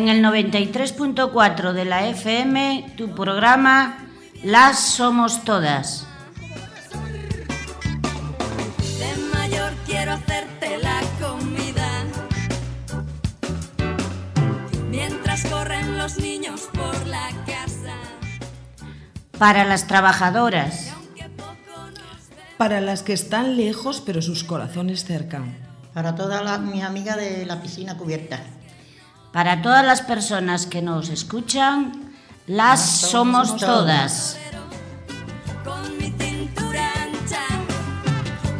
en el 93.4 de la FM, tu programa Las Somos Todas. De mayor quiero hacerte la comida. Mientras corren los niños por la casa. Para las trabajadoras, Para las que están lejos pero sus corazones cerca. Para todas las, mis amigas de la piscina cubierta. Para todas las personas que nos escuchan, las somos todas. Con mi cintura ancha.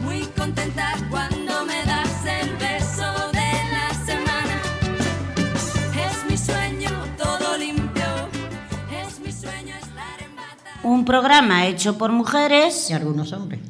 Muy contenta cuando me das el beso de la semana. Es mi sueño todo limpio. Es mi sueño estar en bata. Un programa hecho por mujeres Y algunos hombres.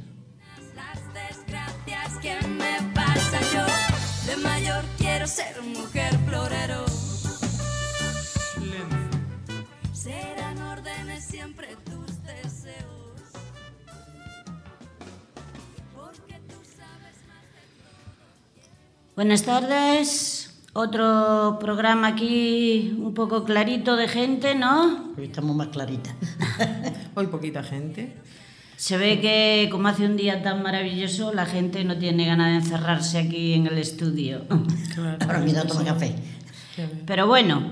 Buenas tardes. Otro programa aquí un poco clarito de gente, ¿no? Hoy estamos más claritas. Hoy poquita gente. Se ve que como hace un día tan maravilloso, la gente no tiene ganas de encerrarse aquí en el estudio. Ahora mira, toma café. Pero bueno,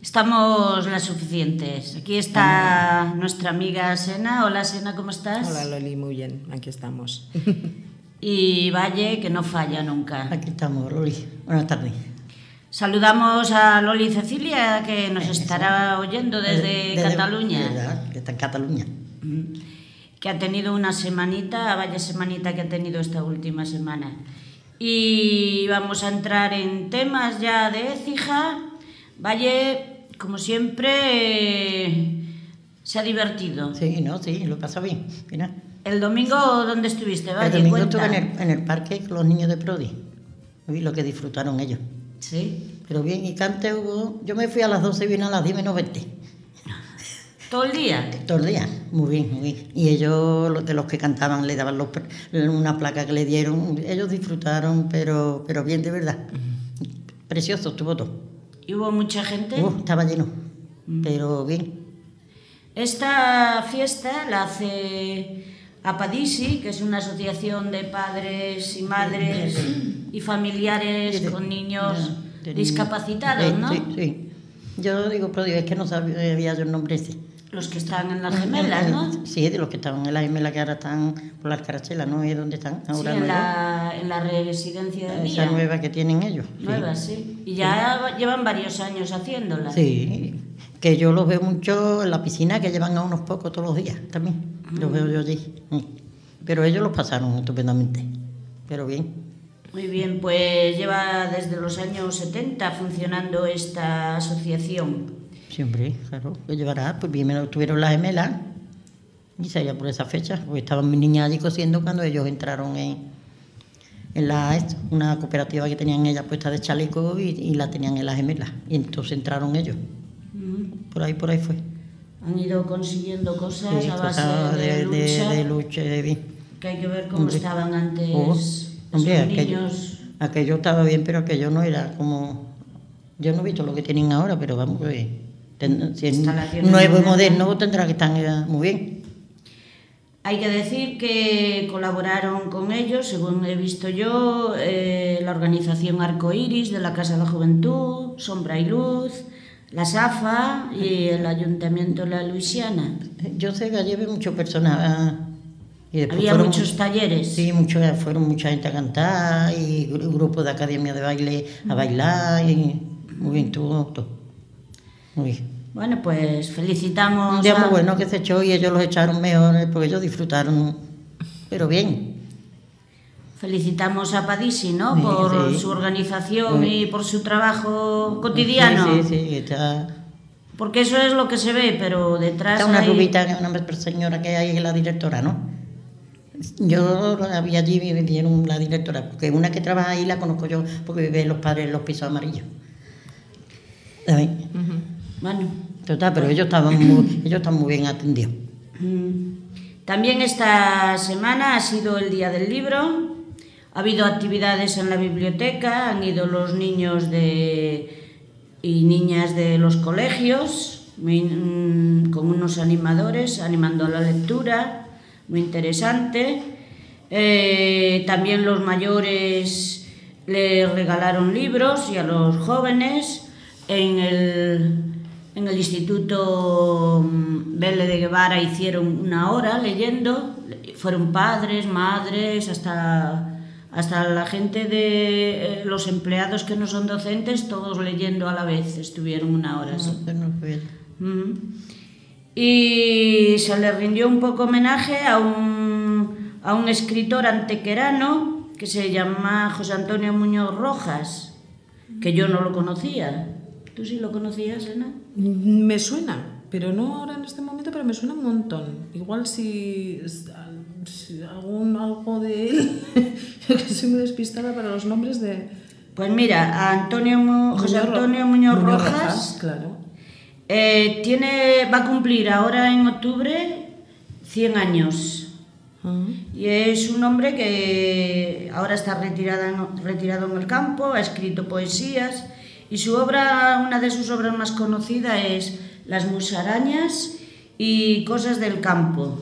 estamos las suficientes. Aquí está nuestra amiga Sena. Hola Sena, ¿cómo estás? Hola Loli, muy bien, aquí estamos. Y Valle, que no falla nunca. Aquí estamos, Loli. Buenas tardes. Saludamos a Loli Cecilia, que nos estará oyendo desde, Cataluña. ¿verdad? Que está en Cataluña. que ha tenido una semanita, vaya semanita que ha tenido esta última semana. Y vamos a entrar en temas ya de Écija. Valle, como siempre, eh, se ha divertido. Sí, no, sí, lo pasa bien. Mira. El domingo, ¿dónde estuviste? El domingo cuenta. estuve en el, en el parque con los niños de Prodi. Vi lo que disfrutaron ellos. Sí. Pero bien, y cante hubo. Yo me fui a las 12 y vine a las 10 menos 20. ¿Todo el día? Todo el día. Muy bien, muy bien. Y ellos, los de los que cantaban, le daban los, una placa que le dieron. Ellos disfrutaron, pero, pero bien, de verdad. Precioso estuvo todo. ¿Y hubo mucha gente? Uh, estaba lleno. Pero bien. Esta fiesta la hace APADISI, que es una asociación de padres y madres y familiares con niños discapacitados. ¿no? Sí, sí. Yo digo, pero es que no sabía yo el nombre ese. Los que están en las gemelas, ¿no? Sí, de los que estaban en las gemelas que ahora están por las carachelas, ¿no? ¿Y dónde están? Sí, Ahora en nuevas. la, en la residencia de Esa día. nueva que tienen ellos. sí. Nueva, sí. Y ya llevan varios años haciéndola. Sí, que yo los veo mucho en la piscina, que llevan a unos pocos todos los días también. Los veo yo allí. Mm. Pero ellos los pasaron estupendamente. Pero bien. Muy bien, pues lleva desde los años 70 funcionando esta asociación. Siempre, claro. Lo llevará, pues primero tuvieron las gemelas. Y sería por esa fecha, porque estaban mis niñas allí cosiendo cuando ellos entraron en, en la, una cooperativa que tenían ellas puesta de chaleco y, y la tenían en las gemelas. Y entonces entraron ellos. Por ahí, por ahí fue. Han ido consiguiendo cosas Sí, a base de, de, lucha, de, de lucha, de bien. que hay que ver cómo Hombre. estaban antes Oh, hombre, aquello, niños. aquello estaba bien, pero aquello no era como... Yo no he visto lo que tienen ahora, pero vamos, pues, ten- si es nuevo y modernas. moderno tendrá que estar eh, muy bien. Hay que decir que colaboraron con ellos, según he visto yo, eh, la organización Arcoiris de la Casa de la Juventud, Sombra y Luz, la SAFA y el Ayuntamiento de la Luisiana. Yo sé que allí había muchas personas... ah, y Había fueron- muchos talleres. Sí, mucho, fueron mucha gente a cantar y gru- grupos de academia de baile a bailar y muy bien, todo, todo. Muy bien. Bueno, pues felicitamos. Un día a- muy bueno que se echó y ellos los echaron mejores porque ellos disfrutaron, pero bien. Felicitamos a Padisi, ¿no? Sí, por sí. su organización Sí. y por su trabajo cotidiano. Sí, sí, está, Porque eso es lo que se ve, pero detrás está una hay- rubita, una señora que hay, la directora, ¿no? Yo la vi allí, me dieron la directora, porque una que trabaja ahí la conozco yo, porque vive los padres en los pisos amarillos. ¿Sabes? Bueno, Total, pero ellos estaban muy, ellos están muy bien atendidos. mm. también esta semana ha sido el Día del Libro. Ha habido actividades en la biblioteca, han ido los niños de y niñas de los colegios, mm, con unos animadores animando la lectura, muy interesante. Eh, también los mayores le regalaron libros y a los jóvenes en el, en el Instituto mm, Vélez de Guevara hicieron una hora leyendo, fueron padres, madres, hasta hasta la gente de eh, los empleados que no son docentes, todos leyendo a la vez, estuvieron una hora. sí. No, no fue- Ujú. Y se le rindió un poco homenaje a un, a un escritor antequerano que se llama José Antonio Muñoz Rojas, que yo no lo conocía. ¿Tú sí lo conocías, Ana? Me suena, pero no ahora en este momento, pero me suena un montón. Igual si, si algún algo de él, yo que soy muy despistada para los nombres de Pues mira, a Antonio Mu- José Antonio Muñoz, Muñoz Rojas, claro. eh, tiene, va a cumplir ahora en octubre 100 años. Ah, Y es un hombre que ahora está retirada en- retirado en el campo, ha escrito poesías y su obra, una de sus obras más conocidas es Las musarañas y Cosas del campo.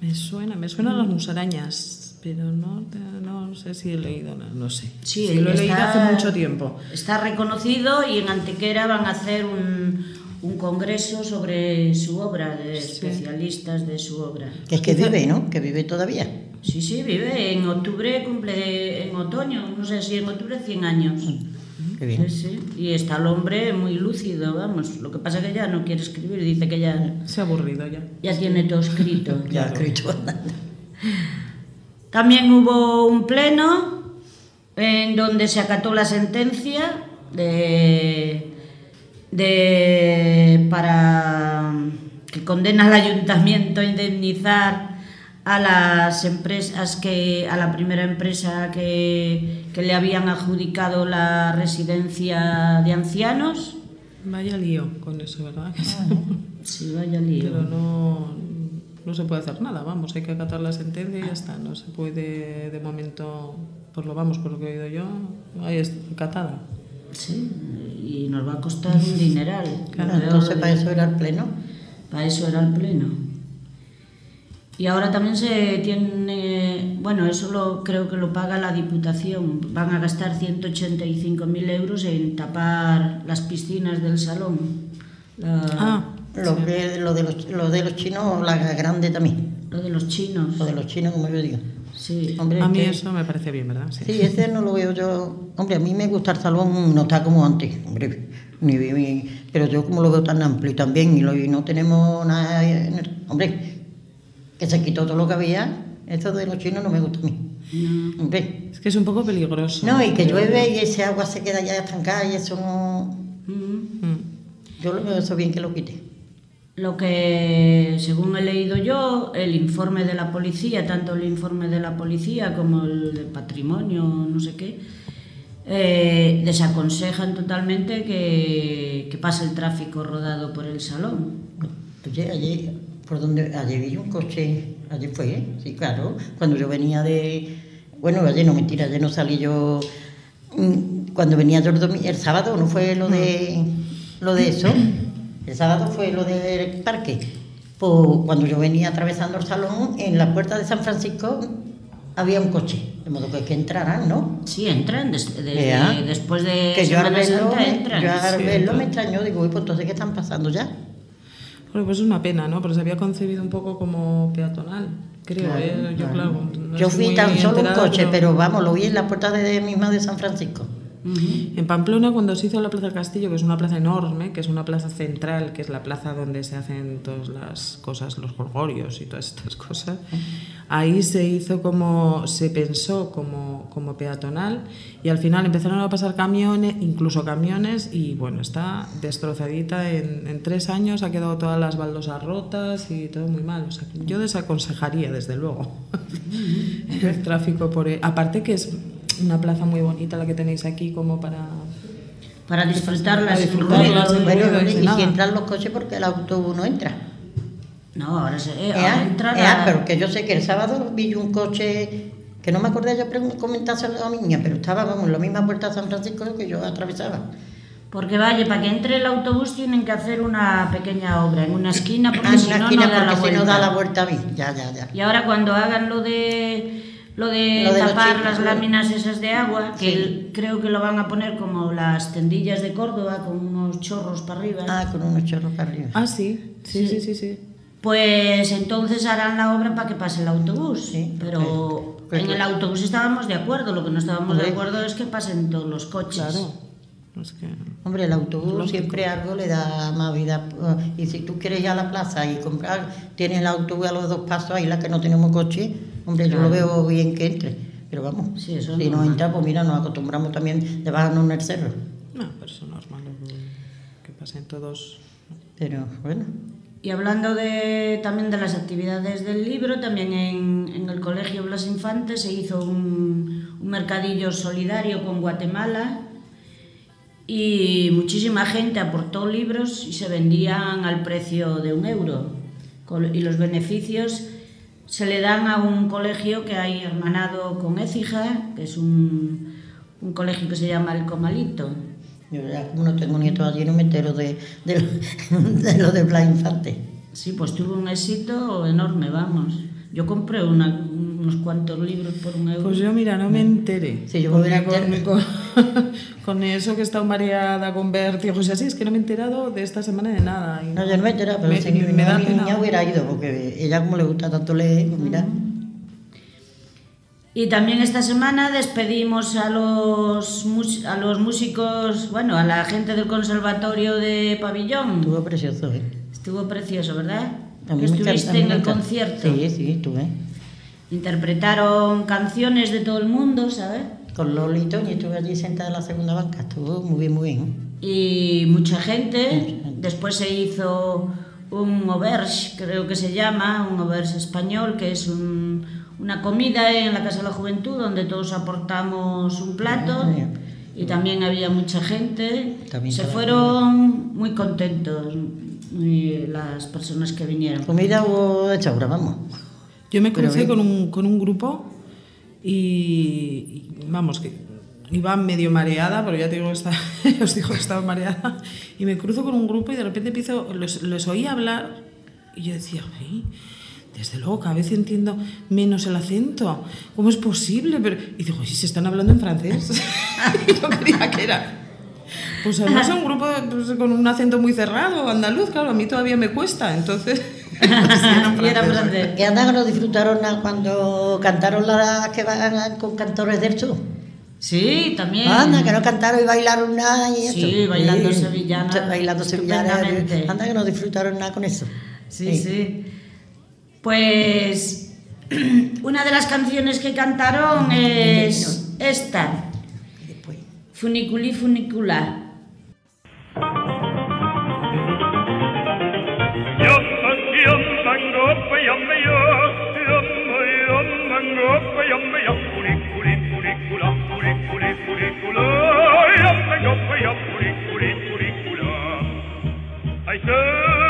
me suena, me suenan las musarañas, pero no, no sé si he leído, no, no sé. Sí, lo he leído está- hace mucho tiempo. Está reconocido y en Antequera van a hacer un, un congreso sobre su obra, de especialistas de su obra. Que es que vive, ¿no? Que vive todavía. Sí, sí, vive. En octubre cumple, en otoño, no sé si en octubre 100 años. Qué bien. Sí, sí. Y está el hombre muy lúcido, vamos. Lo que pasa es que ya no quiere escribir, dice que ya, Se ha aburrido ya. ya tiene todo escrito. Ya ha escrito. También hubo un pleno en donde se acató la sentencia de, de para que condena al ayuntamiento a indemnizar a las empresas que a la primera empresa que, que le habían adjudicado la residencia de ancianos. Vaya lío con eso, ¿verdad? Sí, vaya lío. Pero no, no se puede hacer nada, vamos, hay que acatar la sentencia y ya está. No se puede, de momento, por lo vamos, por lo que he oído yo, ahí es acatada. Sí, y nos va a costar un dineral. Claro, entonces para eso era el pleno. Para eso era el pleno. Y ahora también se tiene, bueno, eso lo, creo que lo paga la Diputación. Van a gastar 185.000 euros en tapar las piscinas del salón. La- Ah, Lo, que, lo, de los, lo de los chinos, la grande también. Lo de los chinos. Lo de los chinos, como yo digo. Sí. Hombre, a mí que- eso me parece bien, ¿verdad? Sí. Sí, ese no lo veo yo. Hombre, a mí me gusta el salón, no está como antes, hombre. Ni, ni- pero yo como lo veo tan amplio también y, lo, y no tenemos nada. en el- hombre, que se quitó todo lo que había. Eso de los chinos no me gusta a mí. No. Hombre. Es que es un poco peligroso. No, y que llueve y ese agua se queda ya estancada y eso no. Mm. Mm. Yo lo veo eso bien que lo quite. Lo que, según he leído yo, el informe de la policía, tanto el informe de la policía como el de patrimonio, no sé qué, eh, desaconsejan totalmente que, que pase el tráfico rodado por el salón. Oye, ayer, por donde, ayer vi un coche, ayer fue, ¿eh? sí, claro, cuando yo venía de, bueno, ayer no, mentira, ayer no salí yo, mm, cuando venía yo el, el sábado, ¿no fue lo de, lo de eso? El sábado fue lo del parque. Pues cuando yo venía atravesando el salón, en la puerta de San Francisco había un coche, de modo que es que entrarán, ¿no? Sí, entran, des- desde- Vea, después de que yo al Semana verlo, Santa me, entran. yo al Sí, verlo entra. me extrañó, digo, uy, pues entonces, ¿qué están pasando ya? Bueno, pues es una pena, ¿no? Porque se había concebido un poco como peatonal, creo. Claro, ¿eh? Yo, claro. claro. no Yo estoy fui tan solo un coche, pero vamos, lo vi en la puerta de misma de San Francisco. Ujú. En Pamplona, cuando se hizo la Plaza del Castillo, que es una plaza enorme, que es una plaza central, que es la plaza donde se hacen todas las cosas, los gorgorios y todas estas cosas, ahí se hizo como, se pensó como, como peatonal y al final empezaron a pasar camiones, incluso camiones, y bueno, está destrozadita en, en tres años, ha quedado todas las baldosas rotas y todo muy mal. O sea, yo desaconsejaría, desde luego, el tráfico por... ahí. Aparte que es una plaza muy bonita la que tenéis aquí como para... Para disfrutarlas Para sin disfrutarlas, ruido. Bueno, ruido, y si entran los coches porque el autobús no entra. No, ahora se eh, Ea, ahora entra ea, la- pero que yo sé que el sábado vi un coche que no me acordé yo comentárselo a la niña, pero estaba vamos, en la misma puerta de San Francisco que yo atravesaba. Porque vaya, para que entre el autobús tienen que hacer una pequeña obra en una esquina, porque Ah, si una no, esquina, no da la porque si no da la vuelta bien. Ya, ya, ya. Y ahora cuando hagan lo de lo de Lo de tapar chicos, las ¿no? láminas esas de agua, que Sí. el- creo que lo van a poner como las tendillas de Córdoba, con unos chorros para arriba. Ah, con unos chorros para arriba. Ah, sí, sí, sí, sí, sí. Pues entonces harán la obra para que pase el autobús. Sí, Pero porque- en el autobús estábamos de acuerdo, lo que no estábamos de acuerdo es que pasen todos los coches. Claro. Es que... Hombre, el autobús siempre algo le da más vida. Y si tú quieres ir a la plaza y comprar, tienes el autobús a los dos pasos, ahí la que no tenemos coche, hombre, yo lo veo bien que entre. Pero vamos, Sí, eso es si no normal. entra, pues mira, nos acostumbramos también de bajarnos en el cerro. No, pero eso es normal que pasen todos. Pero bueno, Y hablando de, también de las actividades del libro, también en, en el Colegio Blas Infante se hizo un, un mercadillo solidario con Guatemala y muchísima gente aportó libros y se vendían al precio de un euro. Y los beneficios se le dan a un colegio que hay hermanado con Écija, que es un, un colegio que se llama El Comalito. yo ya como no tengo nietos allí, no me entero de, de, lo, de lo de Blas Infante. Sí, pues tuvo un éxito enorme, vamos. Yo compré una- unos cuantos libros por un euro. Pues yo, mira, no me enteré. Sí, yo me con, con, con eso que he estado mareada con vértigos y así, es que no me he enterado de esta semana de nada. y No, yo no me he enterado, pero me- si mi, me da mi pena. niña hubiera ido, porque ella como le gusta tanto leer, pues mira. Y también esta semana despedimos a los, a los músicos, bueno, a la gente del Conservatorio de Pabellón. Estuvo precioso, ¿eh? Estuvo precioso, ¿verdad? Me estuviste en me el concierto. Sí, sí, estuve. Interpretaron canciones de todo el mundo, ¿sabes? Con Loli y Toñi estuve allí sentada en la segunda banca, estuvo muy bien, muy bien. y mucha gente. Después se hizo un auberge, creo que se llama, un auberge español, que es un- una comida en la Casa de la Juventud donde todos aportamos un plato bien. y también había mucha gente. También se fueron muy contentos las personas que vinieron. Comida hubo de chabra, vamos. Yo me crucé con un, con un grupo y, y, vamos, que iba medio mareada, pero ya te digo, estaba, os digo que estaba mareada, y me cruzo con un grupo y de repente empiezo, les, les oí hablar y yo decía, "Ay, desde luego, cada vez entiendo menos el acento. ¿Cómo es posible? Pero, y digo, ¿y si están hablando en francés? y no creía que era. Pues además es un grupo pues, con un acento muy cerrado, andaluz, claro, a mí todavía me cuesta, entonces... sí, eran Y era franceses. francés. Que anda que no disfrutaron cuando cantaron las que van con cantores del sur. Sí, también. Anda, que no cantaron y bailaron nada y esto. Sí, bailando sevillana, Bailando sevillanas. estupendamente. Anda que no disfrutaron nada con eso. Sí, sí. Pues una de las canciones que cantaron es esta, Y después. Funiculi Funicula. Adoro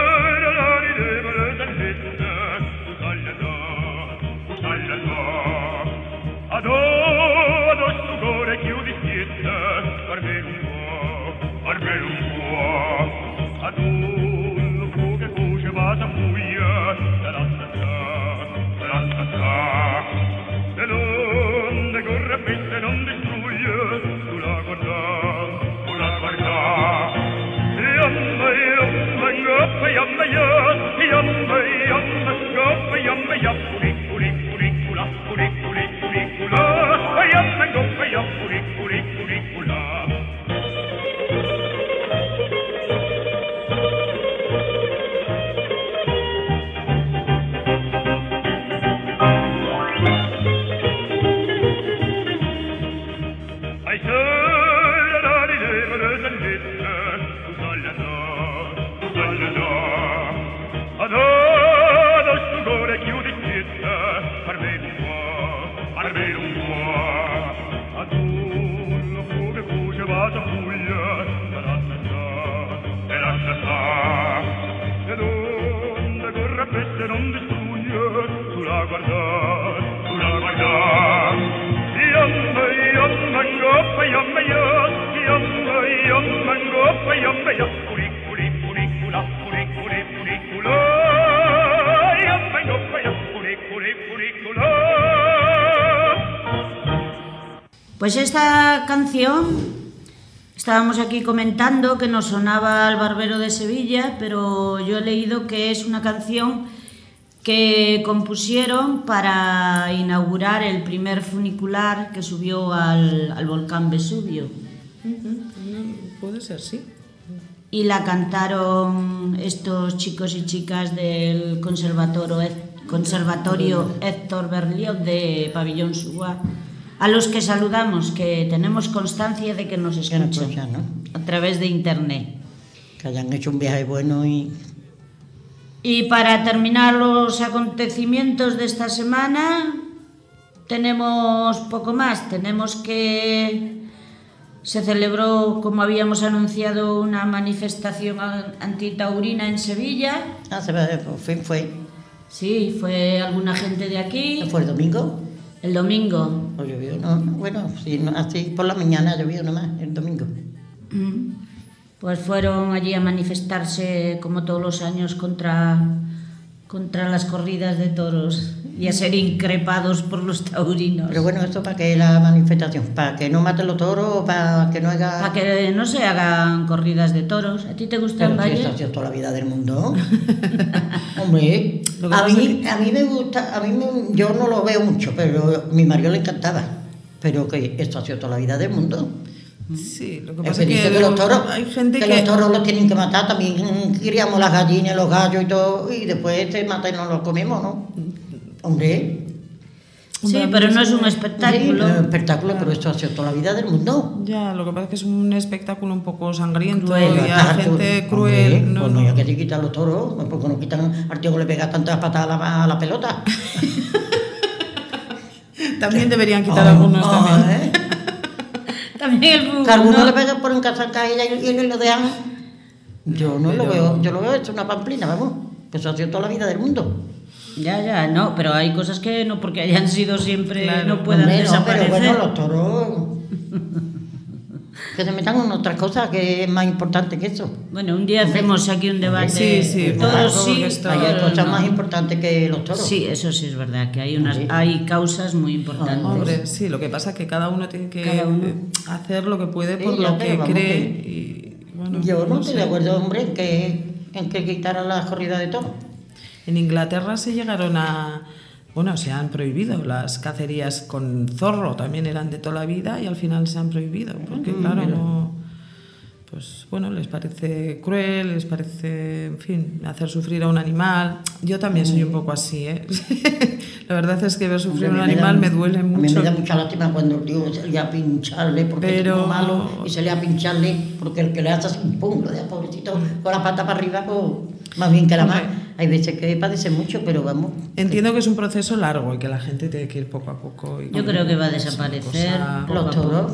jamme jamme jamme jamme goppe jamme jamme kuli kuli kuli kula kuli kuli kuli kula jamme goppe jamme kuli kuli kuli Pues esta canción estábamos aquí comentando que nos sonaba al Barbero de Sevilla, pero yo he leído que es una canción que compusieron para inaugurar el primer funicular que subió al, al volcán Vesubio. Puede ser, sí. Y la cantaron estos chicos y chicas del conservatorio, conservatorio Héctor Berlioz de Pabellón Suá, a los que saludamos, que tenemos constancia de que nos escuchan escuchan, ¿no? a través de internet. Que hayan hecho un viaje bueno y Y para terminar los acontecimientos de esta semana, tenemos poco más. Tenemos que se celebró, como habíamos anunciado, una manifestación antitaurina en Sevilla. Ah, se por fin fue. Sí, fue alguna gente de aquí. ¿Fue el domingo? El domingo. ¿O llovió? No, no, bueno, sí, no, así por la mañana llovió nomás, el domingo. Mm. Pues fueron allí a manifestarse, como todos los años, contra, contra las corridas de toros y a ser increpados por los taurinos. Pero bueno, ¿esto para qué la manifestación? ¿Para que no maten los toros o para que no haga...? Para que no se hagan corridas de toros. ¿A ti te gustan, Pero si Valle? eso ha sido toda la vida del mundo. Hombre, que a mí, a mí me gusta, a mí me- yo no lo veo mucho, pero a mi marido le encantaba. Pero que esto ha sido toda la vida del mundo. Sí, lo que Es pasa que es dice que, que los toros, hay gente que que... los toros los tienen que matar, también criamos las gallinas, los gallos y todo, y después se matan y no los comemos, ¿no? Hombre, Sí, pero no es un sí, espectáculo. pero espectáculo, pero esto ha sido toda la vida del mundo. Ya, lo que pasa es que es un espectáculo un poco sangriento Cruel. y a gente cruel. hombre, no, pues no. no, ya que te quitan los toros, porque no quitan al tío que le pega tantas patadas a la, a la pelota. También deberían quitar Oh, algunos oh, también. ¿eh? También el fútbol, Que algunos ¿no? le pegan por encasar ella y, y lo dejan. Yo no lo veo, yo lo veo hecho una pamplina, vamos. Que eso ha sido toda la vida del mundo. Ya, ya, no, pero hay cosas que no porque hayan sido siempre Claro. no puedan Hombre, no, desaparecer. pero bueno, los toros. que se metan en otras cosas que es más importante que eso. Bueno, un día hacemos aquí un debate. Sí, sí, todos sí, Hay cosas no. más importantes que los toros. Sí, eso sí es verdad, que hay unas Sí. hay causas muy importantes. Hombre, sí, lo que pasa es que cada uno tiene que uno. hacer lo que puede por lo que vamos cree. Y, bueno, Yo no, no estoy sé. de acuerdo, hombre, en que, en que quitaran las corridas de toros. En Inglaterra se llegaron a. Bueno, se han prohibido las cacerías con zorro, también eran de toda la vida y al final se han prohibido, porque Mm, claro, no. Pues bueno, les parece cruel, les parece, en fin, hacer sufrir a un animal. Yo también soy un poco así, ¿eh? la verdad es que ver sufrir a un animal da- me duele A mí mucho. me da mucha lástima cuando el tío le a pincharle porque Pero- es malo y se le a pincharle porque el que le hace así un pum, lo deja pobrecito con la pata para arriba, pues más bien que la más. Hay veces que padece mucho, pero vamos. Entiendo que es un proceso largo y que la gente tiene que ir poco a poco. y Yo creo que va a desaparecer. cosa- Los toros.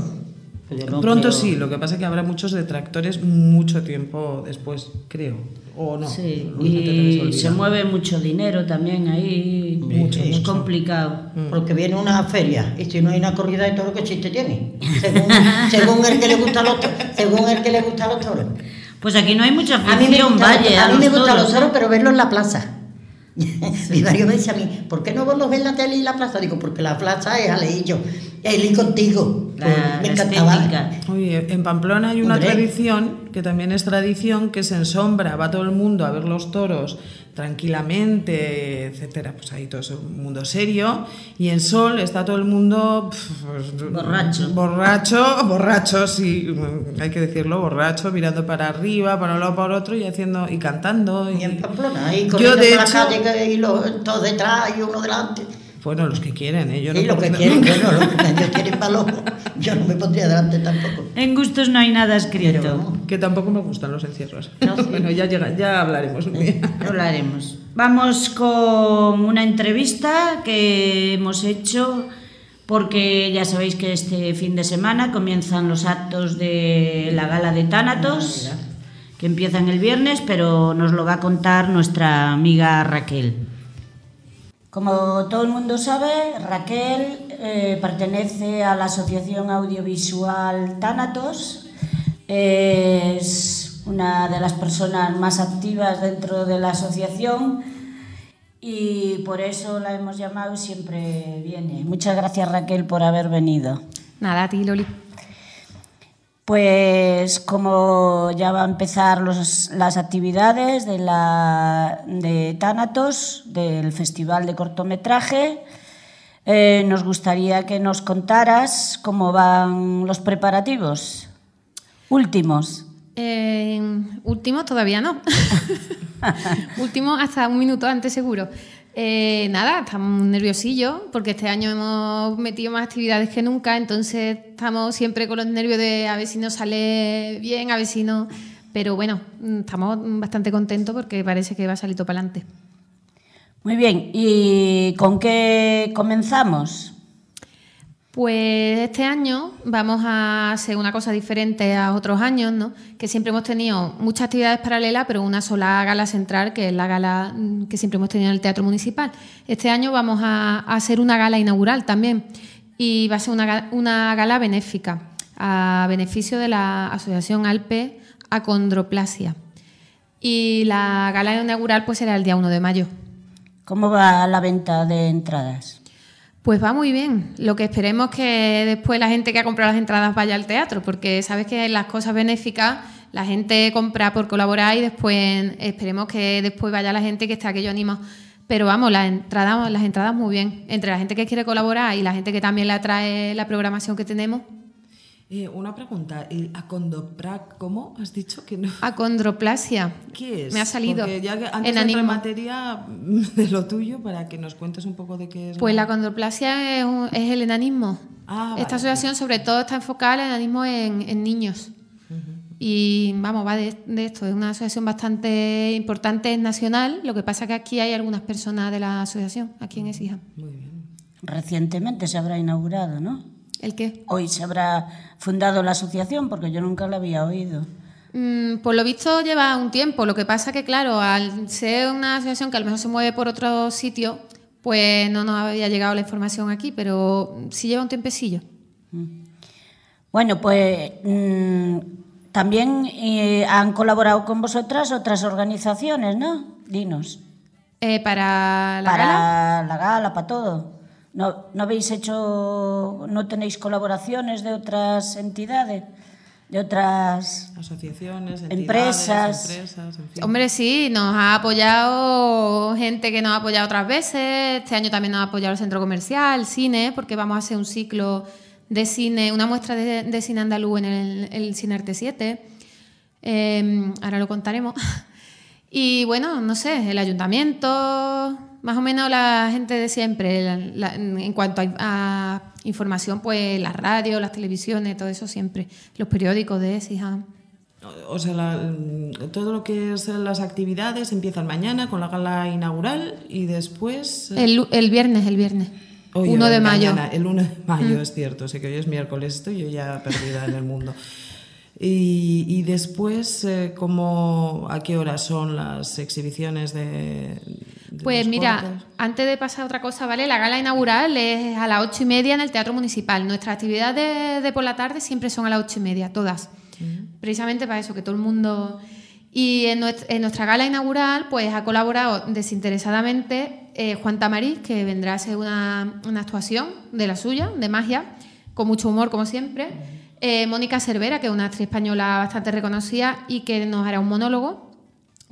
no Pronto creo- sí, lo que pasa es que habrá muchos detractores mucho tiempo después, creo. O no. Sí, y se mueve mucho dinero también ahí. Mucho, es mucho. complicado. Porque viene una feria y si no hay una corrida de toros, ¿qué chiste tiene? Según, según el que le gusta los toros. Según el que le gusta los toros. Pues aquí no hay mucha A mí me afición, gusta, Valle, a mí me los gustan los toros. pero verlos en la plaza. Mi marido me dice a mí, ¿por qué no vos los ves en la tele y en la plaza? Digo, porque la plaza es Aleillo, él y contigo. La, Pues me la encantaba. Oye, en Pamplona hay una Hombre. tradición, que también es tradición, que se ensombra, va todo el mundo a ver los toros tranquilamente, etcétera, pues ahí todo es un mundo serio, y en Sol está todo el mundo pues, Borracho. borracho, borracho, sí, hay que decirlo, borracho, mirando para arriba, para un lado, para otro, y haciendo, y cantando. Y en Y, Pamplona, ahí Yo, de la calle y todos detrás y uno delante. Bueno, los que quieren, ¿eh? Yo no y lo que quieren, bueno, lo que ellos quieren para Yo no me pondría delante tampoco. En gustos no hay nada escrito. Que tampoco me gustan los encierros. No, sí. bueno, ya, llega, ya hablaremos un día. Hablaremos. Vamos con una entrevista que hemos hecho porque ya sabéis que este fin de semana comienzan los actos de la gala de Tánatos, que empiezan el viernes, pero nos lo va a contar nuestra amiga Raquel. Como todo el mundo sabe, Raquel eh, pertenece a la Asociación Audiovisual Tánatos. Es una de las personas más activas dentro de la asociación y por eso la hemos llamado y siempre viene. Muchas gracias Raquel por haber venido. Nada, a ti, Loli. Pues como ya va a empezar los- las actividades de, la, de Tánatos, del Festival de Cortometraje, eh, nos gustaría que nos contaras cómo van los preparativos últimos. Eh, último, todavía no. último, hasta un minuto antes seguro. Eh, nada, estamos nerviosillos porque este año hemos metido más actividades que nunca, entonces estamos siempre con los nervios de a ver si nos sale bien, a ver si no. Pero bueno, mm, estamos bastante contentos porque parece que va a salir todo para adelante. Muy bien, ¿y con qué comenzamos? Pues este año vamos a hacer una cosa diferente a otros años, ¿no? Que siempre hemos tenido muchas actividades paralelas, pero una sola gala central, que es la gala mm, que siempre hemos tenido en el Teatro Municipal. Este año vamos a, hacer una gala inaugural también y va a ser una gala benéfica a beneficio de la Asociación Alpe Acondroplasia. Y la gala inaugural pues será el día 1 de mayo. ¿Cómo va la venta de entradas? Pues va muy bien. Lo que esperemos que después la gente que ha comprado las entradas vaya al teatro, porque sabes que en las cosas benéficas la gente compra por colaborar y después esperemos que después vaya la gente que está aquello anima. Pero vamos, las entradas, las entradas muy bien. Entre la gente que quiere colaborar y la gente que también le atrae la programación que tenemos. Eh, una pregunta, ¿el acondoprac, cómo has dicho que no? Acondroplasia. ¿Qué es? Me ha salido. Porque ya que antes de Enanismo. entrar en materia mm, de lo tuyo, para que nos cuentes un poco de qué es. Pues la acondroplasia es, un- es el enanismo. Ah, vale. Esta asociación sobre todo está enfocada al enanismo en, en niños. Y vamos, va de, de esto. Es una asociación bastante importante, es nacional. Lo que pasa que aquí hay algunas personas de la asociación, aquí en Esija. Muy bien. Recientemente se habrá inaugurado, ¿no? ¿El qué? Hoy se habrá fundado la asociación porque yo nunca la había oído. Mm, por lo visto lleva un tiempo. Lo que pasa que, claro, al ser una asociación que a lo mejor se mueve por otro sitio, pues no nos había llegado la información aquí, pero sí lleva un tiempecillo. Bueno, pues mm, también eh, han colaborado con vosotras otras organizaciones, ¿no? Dinos. Eh, para la para gala. la gala, para todo. ¿No, ¿No habéis hecho, no tenéis colaboraciones de otras entidades? De otras... Asociaciones, Empresas. empresas, en fin. Hombre, sí, nos ha apoyado gente que nos ha apoyado otras veces. Este año también nos ha apoyado el centro comercial, cine, porque vamos a hacer un ciclo de cine, una muestra de, de cine andaluz en el, el Cine Arte 7. Eh, ahora lo contaremos. Y bueno, no sé, el ayuntamiento, más o menos la gente de siempre. La- la- en cuanto a, a información, pues las radios, las televisiones, todo eso siempre. Los periódicos de Écija. O sea, la- mm, todo lo que es las actividades empiezan mañana con la gala inaugural y después. eh, El, el viernes, el viernes. Oye, 1 de mayo. Mm. el 1 de mayo, es cierto. Sé que hoy es miércoles, estoy yo ya perdida en el mundo. Y, y después, eh, ¿cómo, ¿a qué hora son las exhibiciones de.? Pues mira, cortos? antes de pasar a otra cosa, ¿vale? La gala inaugural es a las ocho y media en el Teatro Municipal. Nuestras actividades de por la tarde siempre son a las ocho y media, todas. Precisamente para eso, que todo el mundo... Y en, nuestra, en nuestra gala inaugural, pues ha colaborado desinteresadamente eh, Juan Tamariz, que vendrá a hacer una, una actuación de la suya, de magia, con mucho humor, como siempre. Eh, Mónica Cervera, que es una actriz española bastante reconocida y que nos hará un monólogo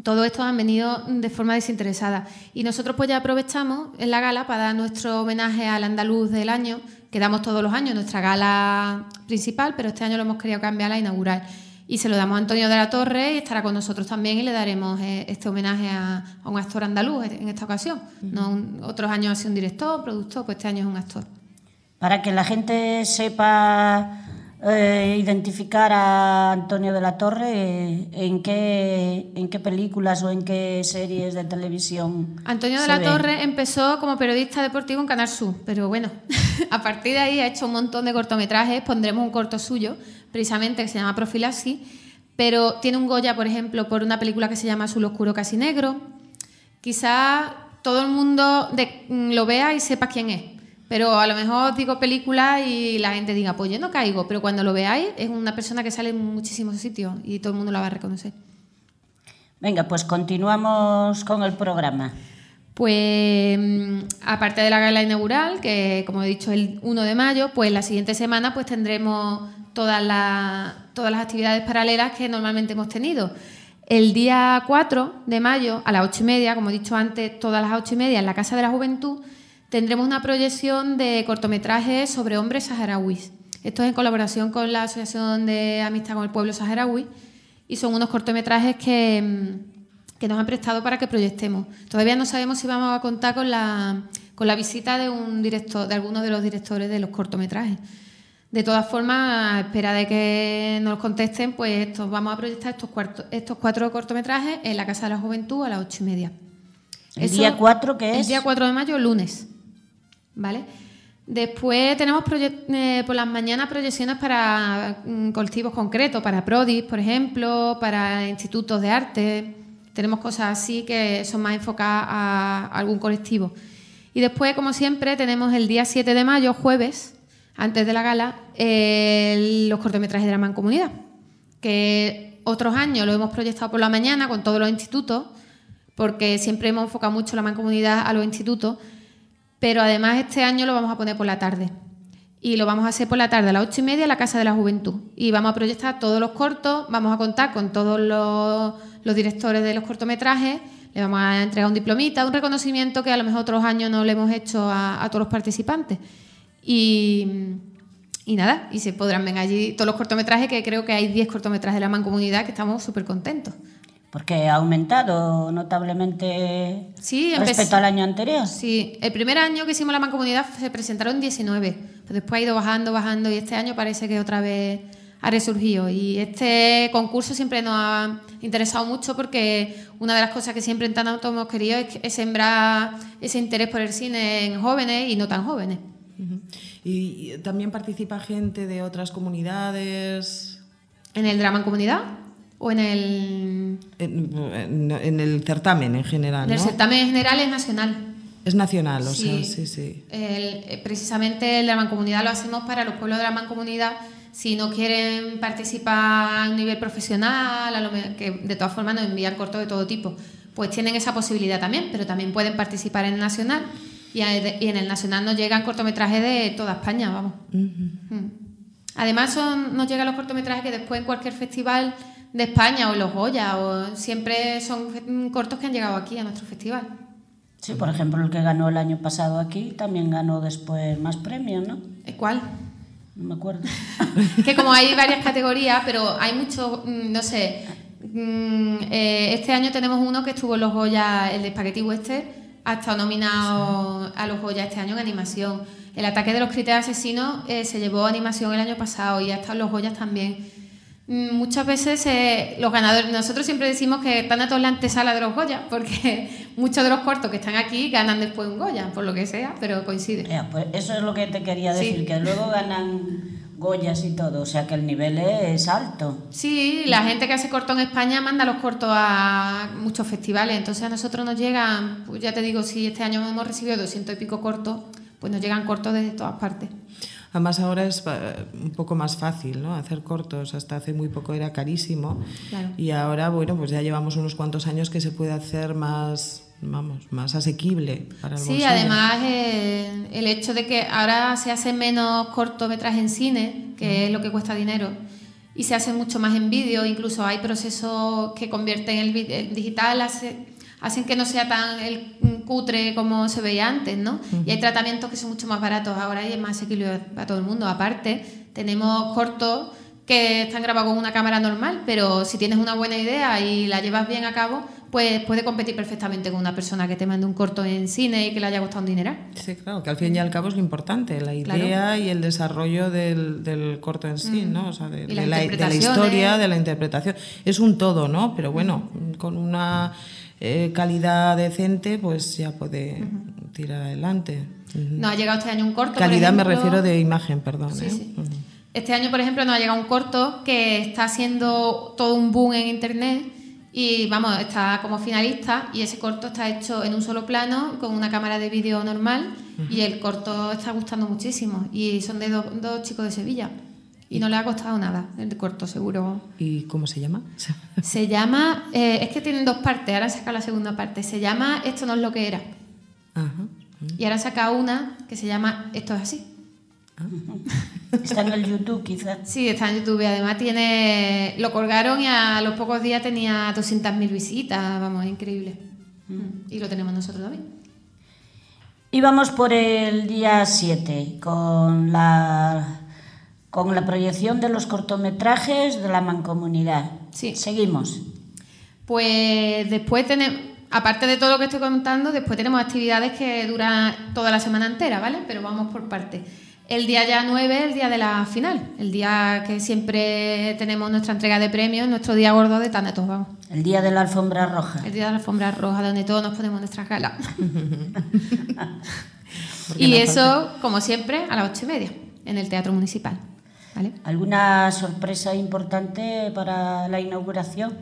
todo esto han venido de forma desinteresada. Y nosotros pues ya aprovechamos en la gala para dar nuestro homenaje al andaluz del año, que damos todos los años, nuestra gala principal, pero este año lo hemos querido cambiar a la inaugural. Y se lo damos a Antonio de la Torre y estará con nosotros también y le daremos eh, este homenaje a, a un actor andaluz en esta ocasión. no un- otros años ha sido un director, productor, pues este año es un actor. Para que la gente sepa eh, identificar a Antonio de la Torre, eh, ¿en qué, ¿en qué películas o en qué series de televisión? Antonio de la ve? Torre empezó como periodista deportivo en Canal Sur, pero bueno, a partir de ahí ha hecho un montón de cortometrajes, pondremos un corto suyo, precisamente que se llama Profilaxis, pero tiene un Goya, por ejemplo, por una película que se llama Azul Oscuro Casi Negro. Quizá todo el mundo de- lo vea y sepa quién es, Pero a lo mejor digo película y la gente diga, pues yo no caigo, pero cuando lo veáis es una persona que sale en muchísimos sitios y todo el mundo la va a reconocer. Venga, pues continuamos con el programa. Pues mm, aparte de la gala inaugural, que como he dicho el 1 de mayo, pues la siguiente semana pues tendremos todas las, todas las actividades paralelas que normalmente hemos tenido. El día 4 de mayo, a las 8 y media, como he dicho antes, todas las 8 y media en la Casa de la Juventud, tendremos una proyección de cortometrajes sobre hombres saharauis. Esto es en colaboración con la Asociación de Amistad con el Pueblo Saharaui y son unos cortometrajes que, mm, que nos han prestado para que proyectemos. Todavía no sabemos si vamos a contar con la, con la visita de un director, de algunos de los directores de los cortometrajes. De todas formas, a espera de que nos contesten, pues estos, vamos a proyectar estos, cuarto- estos cuatro cortometrajes en la Casa de la Juventud a las ocho y media. ¿El Eso- día 4 que El es? día 4 de mayo, lunes. ¿Vale? Después tenemos eh, por las mañanas proyecciones para mm, colectivos concretos, para PRODIS, por ejemplo, para institutos de arte. Tenemos cosas así que son más enfocadas a algún colectivo. Y después, como siempre, tenemos el día 7 de mayo, jueves, antes de la gala, los cortometrajes de la Mancomunidad, que otros años lo hemos proyectado por la mañana con todos los institutos, porque siempre hemos enfocado mucho la mancomunidad a los institutos, pero además este año lo vamos a poner por la tarde. Y lo vamos a hacer por la tarde a las ocho y media en la Casa de la Juventud. Y vamos a proyectar todos los cortos, vamos a contar con todos los, directores de los cortometrajes, le vamos a entregar un diplomita, un reconocimiento que a lo mejor otros años no le hemos hecho a, a todos los participantes. Y, y nada, y se podrán ver allí todos los cortometrajes, que creo que hay 10 cortometrajes de la mancomunidad que estamos súper contentos. Porque ha aumentado notablemente Sí, respecto al año anterior. Sí, el primer año que hicimos la mancomunidad se presentaron 19, pero después ha ido bajando, bajando y este año parece que otra vez ha resurgido. Y este concurso siempre nos ha interesado mucho porque una de las cosas que siempre en tanto hemos querido es, que- es sembrar ese interés por el cine en jóvenes y no tan jóvenes. Y también participa gente de otras comunidades ¿En el drama en comunidad? ¿O en el, en, en- en el certamen en general, en el ¿no? certamen general es nacional? Es nacional, o Sí. sea, sí, sí. El- eh, precisamente el de la mancomunidad lo hacemos para los pueblos de la mancomunidad si no quieren participar a un nivel profesional, a lo que de todas formas nos envían cortos de todo tipo, pues tienen esa posibilidad también, pero también pueden participar en el nacional y en el nacional nos llegan cortometrajes de toda España, vamos. Mm. Además son, nos llegan los cortometrajes que después en cualquier festival de España o los Goya o siempre son cortos que han llegado aquí a nuestro festival. Sí, por ejemplo, el que ganó el año pasado aquí también ganó después más premios, ¿no? ¿Eh, ¿Cuál? No me acuerdo. que como hay varias categorías, pero hay mucho, mm, no sé, mm, eh, este año tenemos uno que estuvo en los Goya, el de Spaghetti Western, ha estado nominado a los Goya este año en animación. El ataque de los criterios asesinos eh, se llevó a animación el año pasado y ha estado en los Goyas también. Mm, Muchas veces eh, los ganadores, nosotros siempre decimos que están a todos la antesala de los Goya, porque muchos de los cortos que están aquí ganan después un Goya, por lo que sea, pero coincide. Ya, pues eso es lo que te quería Sí. decir, que luego ganan Goyas y todo, o sea que el nivel es alto. Sí, la gente que hace corto en España manda los cortos a muchos festivales, entonces a nosotros nos llegan, pues ya te digo, si este año hemos recibido 200 y pico cortos, pues nos llegan cortos desde todas partes. Además ahora es eh, un poco más fácil, ¿no? Hacer cortos. Hasta hace muy poco era carísimo. Claro. Y ahora, bueno, pues ya llevamos unos cuantos años que se puede hacer más, vamos, más asequible para el Sí, bolsillo. además eh, el hecho de que ahora se hace menos cortometraje en cine, que es lo que cuesta dinero, y se hace mucho más en vídeo, incluso hay procesos que convierten el, el digital, hace- hacen que no sea tan el cutre como se veía antes, ¿no? Y hay tratamientos que son mucho más baratos ahora y es más asequible para todo el mundo. Aparte, tenemos cortos que están grabados con una cámara normal, pero si tienes una buena idea y la llevas bien a cabo, pues puede competir perfectamente con una persona que te mande un corto en cine y que le haya costado un dineral. Sí, claro, que al fin y al cabo es lo importante, la Claro. idea y el desarrollo del, del corto en sí, ¿no? O sea, de, de la, de la interpretaciones. historia, de la interpretación. Es un todo, ¿no? Pero bueno, con una eh, calidad decente, pues ya puede tirar adelante. Nos ha llegado este año un corto. por Calidad me refiero de imagen, perdón. Sí, ¿eh? sí. Este año, por ejemplo, nos ha llegado un corto que está haciendo todo un boom en internet Y vamos, está como finalista y ese corto está hecho en un solo plano con una cámara de vídeo normal y el corto está gustando muchísimo y son de do- dos chicos de Sevilla y no le ha costado nada el corto seguro. ¿Y cómo se llama? Se llama, eh, es que tienen dos partes, ahora han sacado la segunda parte, se llama Esto no es lo que era Ajá. y ahora han sacado una que se llama Esto es así. Está en el YouTube, quizás. Sí, está en YouTube. Además tiene, lo colgaron y a los pocos días tenía 200.000 visitas. Vamos, es increíble. Y lo tenemos nosotros también. Y vamos por el día 7 con la, con la proyección de los cortometrajes de la mancomunidad. Sí. Seguimos. Pues después tenemos, aparte de todo lo que estoy contando, después tenemos actividades que duran toda la semana entera, ¿vale? Pero vamos por partes. El día ya 9 es el día de la final, el día que siempre tenemos nuestra entrega de premios, nuestro día gordo de Tánatos, vamos. El día de la alfombra roja. El día de la alfombra roja, donde todos nos ponemos nuestras galas. Y no eso, como siempre, a las ocho y media, en el Teatro Municipal. ¿Vale? ¿Alguna sorpresa importante para la inauguración?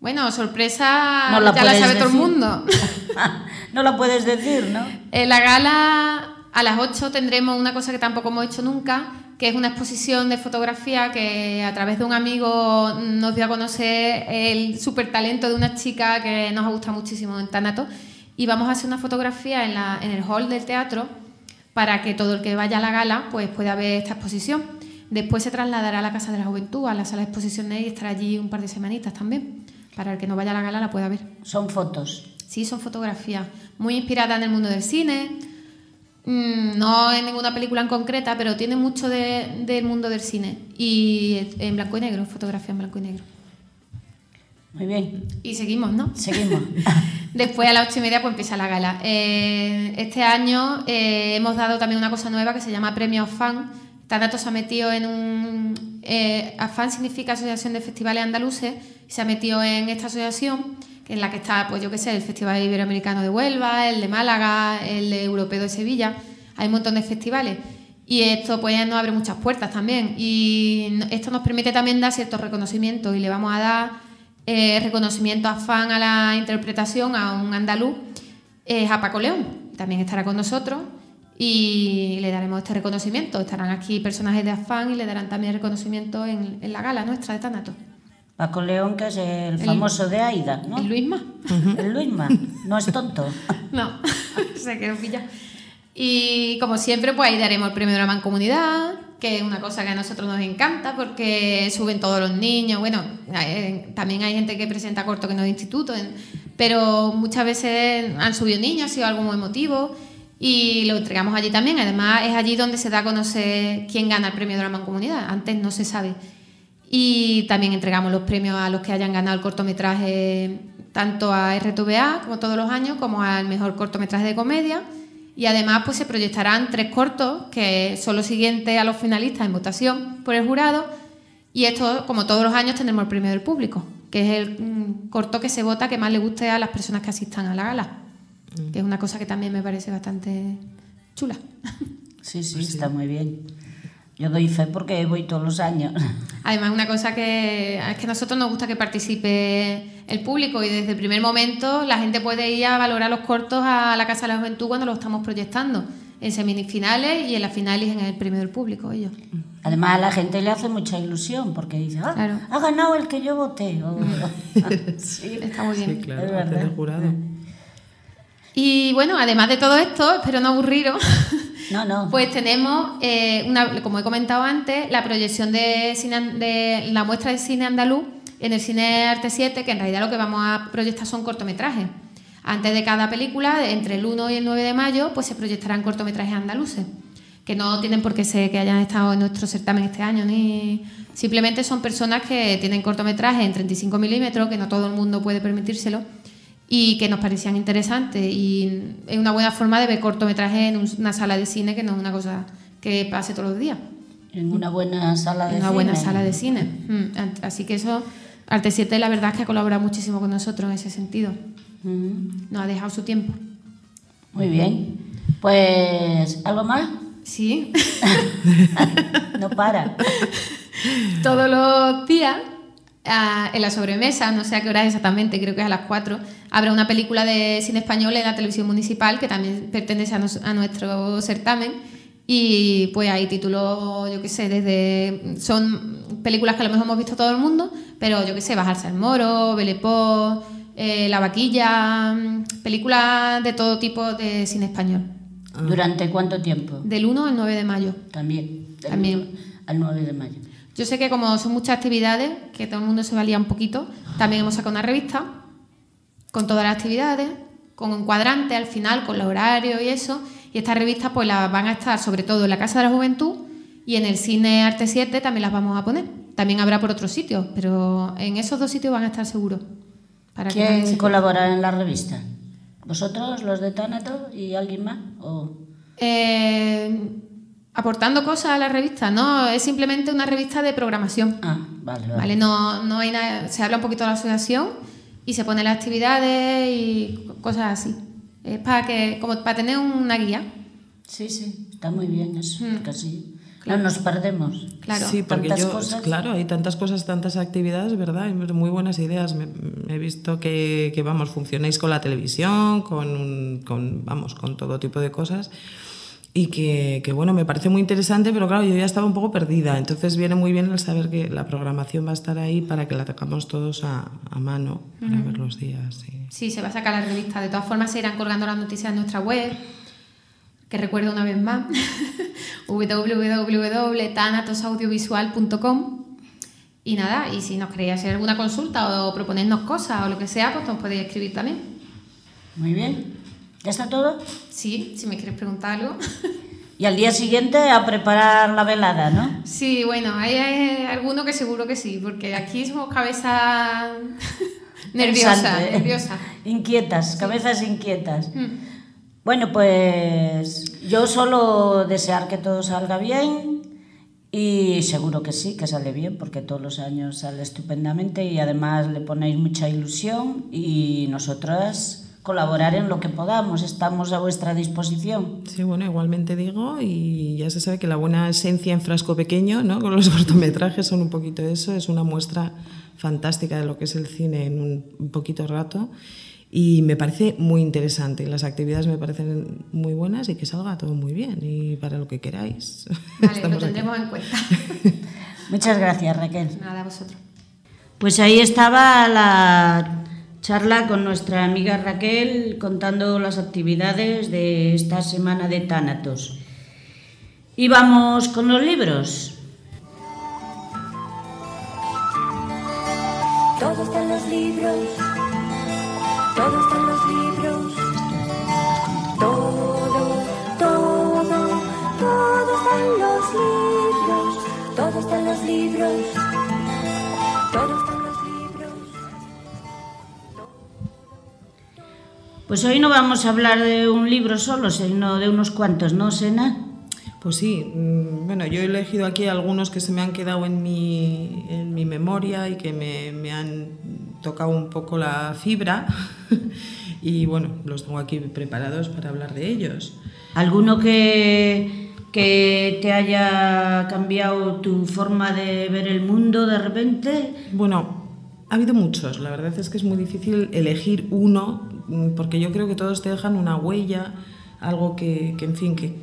Bueno, sorpresa, No la ya la sabe todo el mundo. no lo puedes decir, ¿no? En la gala, a las 8 tendremos una cosa que tampoco hemos hecho nunca, que es una exposición de fotografía que a través de un amigo nos dio a conocer el super talento de una chica que nos ha gustado muchísimo en Tanato. Y vamos a hacer una fotografía en, la- en el hall del teatro para que todo el que vaya a la gala pues pueda ver esta exposición. Después se trasladará a la Casa de la Juventud, a la sala de exposiciones y estará allí un par de semanitas también. Para el que no vaya a la gala la pueda ver. Son fotos. Sí, son fotografías muy inspiradas en el mundo del cine. Mm, no en ninguna película en concreta, pero tiene mucho de- del mundo del cine. Y en blanco y negro, fotografía en blanco y negro. Muy bien. Y seguimos, ¿no? Seguimos. Después a las ocho y media pues empieza la gala. Eh, este año eh, hemos dado también una cosa nueva que se llama Premio Fan. Tanato se ha metido en un... Eh, AFAN significa Asociación de Festivales Andaluces y se ha metido en esta asociación en la que está, pues yo qué sé, el Festival Iberoamericano de Huelva, el de Málaga, el de Europeo de Sevilla. Hay un montón de festivales. Y esto pues nos abre muchas puertas también. Y esto nos permite también dar ciertos reconocimientos y le vamos a dar eh, reconocimiento a fan a la interpretación a un andaluz es a Paco León. También estará con nosotros y le daremos este reconocimiento. Estarán aquí personajes de AFAN y le darán también reconocimiento en, en la gala nuestra de Tanato. Paco León, que es el famoso de Aida, ¿no? ¿El Luisma? El Luisma. No es tonto. No, se quedó pilla. Y como siempre, pues ahí daremos el premio de la mancomunidad, que es una cosa que a nosotros nos encanta porque suben todos los niños. Bueno, eh, también hay gente que presenta corto que no es instituto, pero muchas veces han subido niños, ha sido algo muy emotivo y lo entregamos allí también. Además, es allí donde se da a conocer quién gana el premio de la mancomunidad. Antes no se sabe. Y también entregamos los premios a los que hayan ganado el cortometraje, tanto a RTVA, como todos los años, como al mejor cortometraje de comedia. Y además pues se proyectarán tres cortos, que son los siguientes a los finalistas en votación por el jurado. Y esto, como todos los años, tendremos el premio del público, que es el mm, corto que se vota que más le guste a las personas que asistan a la gala. Que es una cosa que también me parece bastante chula. Sí, sí, está muy bien. Yo doy fe porque voy todos los años. Además, una cosa que es que a nosotros nos gusta que participe el público y desde el primer momento la gente puede ir a valorar los cortos a la Casa de la Juventud cuando los estamos proyectando, en semifinales y en las finales en el premio del público, ellos. Además, a la gente le hace mucha ilusión porque dice, ah, Claro. ha ganado el que yo voté. Sí, Está muy bien. Sí, claro, Es verdad. el jurado. Y bueno, además de todo esto, espero no aburriros, No, no. pues tenemos, eh, una, como he comentado antes, la proyección de, cine de la muestra de cine andaluz en el Cine Arte 7, que en realidad lo que vamos a proyectar son cortometrajes. Antes de cada película, entre el 1 y el 9 de mayo, pues se proyectarán cortometrajes andaluces, que no tienen por qué ser que hayan estado en nuestro certamen este año, ni simplemente son personas que tienen cortometrajes en 35 milímetros, que no todo el mundo puede permitírselo, y que nos parecían interesantes. Y es una buena forma de ver cortometrajes en un- una sala de cine, que no es una cosa que pase todos los días En una buena sala de una cine. buena sala de cine. Mm, Así que eso, Arte 7 la verdad es que ha colaborado muchísimo con nosotros en ese sentido. Mm, Nos ha dejado su tiempo. Muy bien. Pues, ¿algo más? Sí, No para. todos los días ah, en la sobremesa, no sé a qué hora exactamente, creo que es a las 4, habrá una película de cine español en la televisión municipal que también pertenece a, nos- a nuestro certamen. Y pues hay títulos, yo qué sé, desde. Son películas que a lo mejor hemos visto todo el mundo, pero yo qué sé, Bajarse al Moro, Belepó, eh, La Vaquilla, mm, películas de todo tipo de cine español. ¿Durante cuánto tiempo? Del 1 al 9 de mayo. También. del También. Al 9 de mayo. Yo sé que como son muchas actividades, que todo el mundo se valía un poquito, también hemos sacado una revista con todas las actividades, con un cuadrante al final, con los horarios y eso. Y estas revistas pues las van a estar sobre todo en la Casa de la Juventud y en el Cine Arte 7 también las vamos a poner. También habrá por otros sitios, pero en esos dos sitios van a estar seguros. Para que ¿Quién colabora en la revista? ¿Vosotros, los de Tánato y alguien más? ¿O Eh, aportando cosas a la revista, no, es simplemente una revista de programación. Ah, vale, vale. ¿Vale? No, no hay nada, se habla un poquito de la asociación y se ponen las actividades y cosas así. Es para que, como para tener una guía. Sí, sí, está muy bien eso, Mm. porque así Claro. no nos perdemos. Claro. Sí, porque Tantas yo, cosas. claro, hay tantas cosas, tantas actividades, ¿verdad? Hay muy buenas ideas. Me- he visto que, que, vamos, funcionáis con la televisión, con, un- con, vamos, con todo tipo de cosas. Y que, que, bueno, me parece muy interesante, pero claro, yo ya estaba un poco perdida. Entonces viene muy bien el saber que la programación va a estar ahí para que la tengamos todos a, a mano para ver los días. sí. Sí, se va a sacar la revista. De todas formas, se irán colgando las noticias en nuestra web, que recuerdo una vez más, www.tanatosaudiovisual.com. Y nada, y si nos queréis hacer alguna consulta o proponernos cosas o lo que sea, pues nos podéis escribir también. Muy bien. ¿Ya está todo? Sí, si me quieres preguntar algo. Y al día siguiente a preparar la velada, ¿no? Sí, bueno, hay, hay alguno que seguro que sí, porque aquí somos cabezas nerviosas, Pensante. nerviosas. Inquietas, cabezas inquietas. Mm. Bueno, pues yo solo desear que todo salga bien y seguro que sí, que sale bien, porque todos los años sale estupendamente y además le ponéis mucha ilusión y nosotras colaborar en lo que podamos, estamos a vuestra disposición. Sí, bueno, igualmente digo, y ya se sabe que la buena esencia en frasco pequeño, ¿no? Con los cortometrajes son un poquito eso, es una muestra fantástica de lo que es el cine en un, poquito rato. Y me parece muy interesante, las actividades me parecen muy buenas y que salga todo muy bien, y para lo que queráis. Vale, lo aquí. tendremos en cuenta. Muchas gracias, Raquel. Nada, a vosotros. Pues ahí estaba la charla con nuestra amiga Raquel contando las actividades de esta semana de Tánatos. Y vamos con los libros. Todo está en los libros. Todo está en los libros. Todo, todo, todo está en los libros. Todo está en los libros. Pues hoy no vamos a hablar de un libro solo, sino de unos cuantos, ¿no, Sena? Pues sí, mm, bueno, yo he elegido aquí algunos que se me han quedado en mi, en mi memoria y que me, me han tocado un poco la fibra y bueno, los tengo aquí preparados para hablar de ellos. ¿Alguno que, que te haya cambiado tu forma de ver el mundo de repente? Bueno, ha habido muchos, la verdad es que es muy difícil elegir uno porque yo creo que todos te dejan una huella, algo que, que, en fin, que,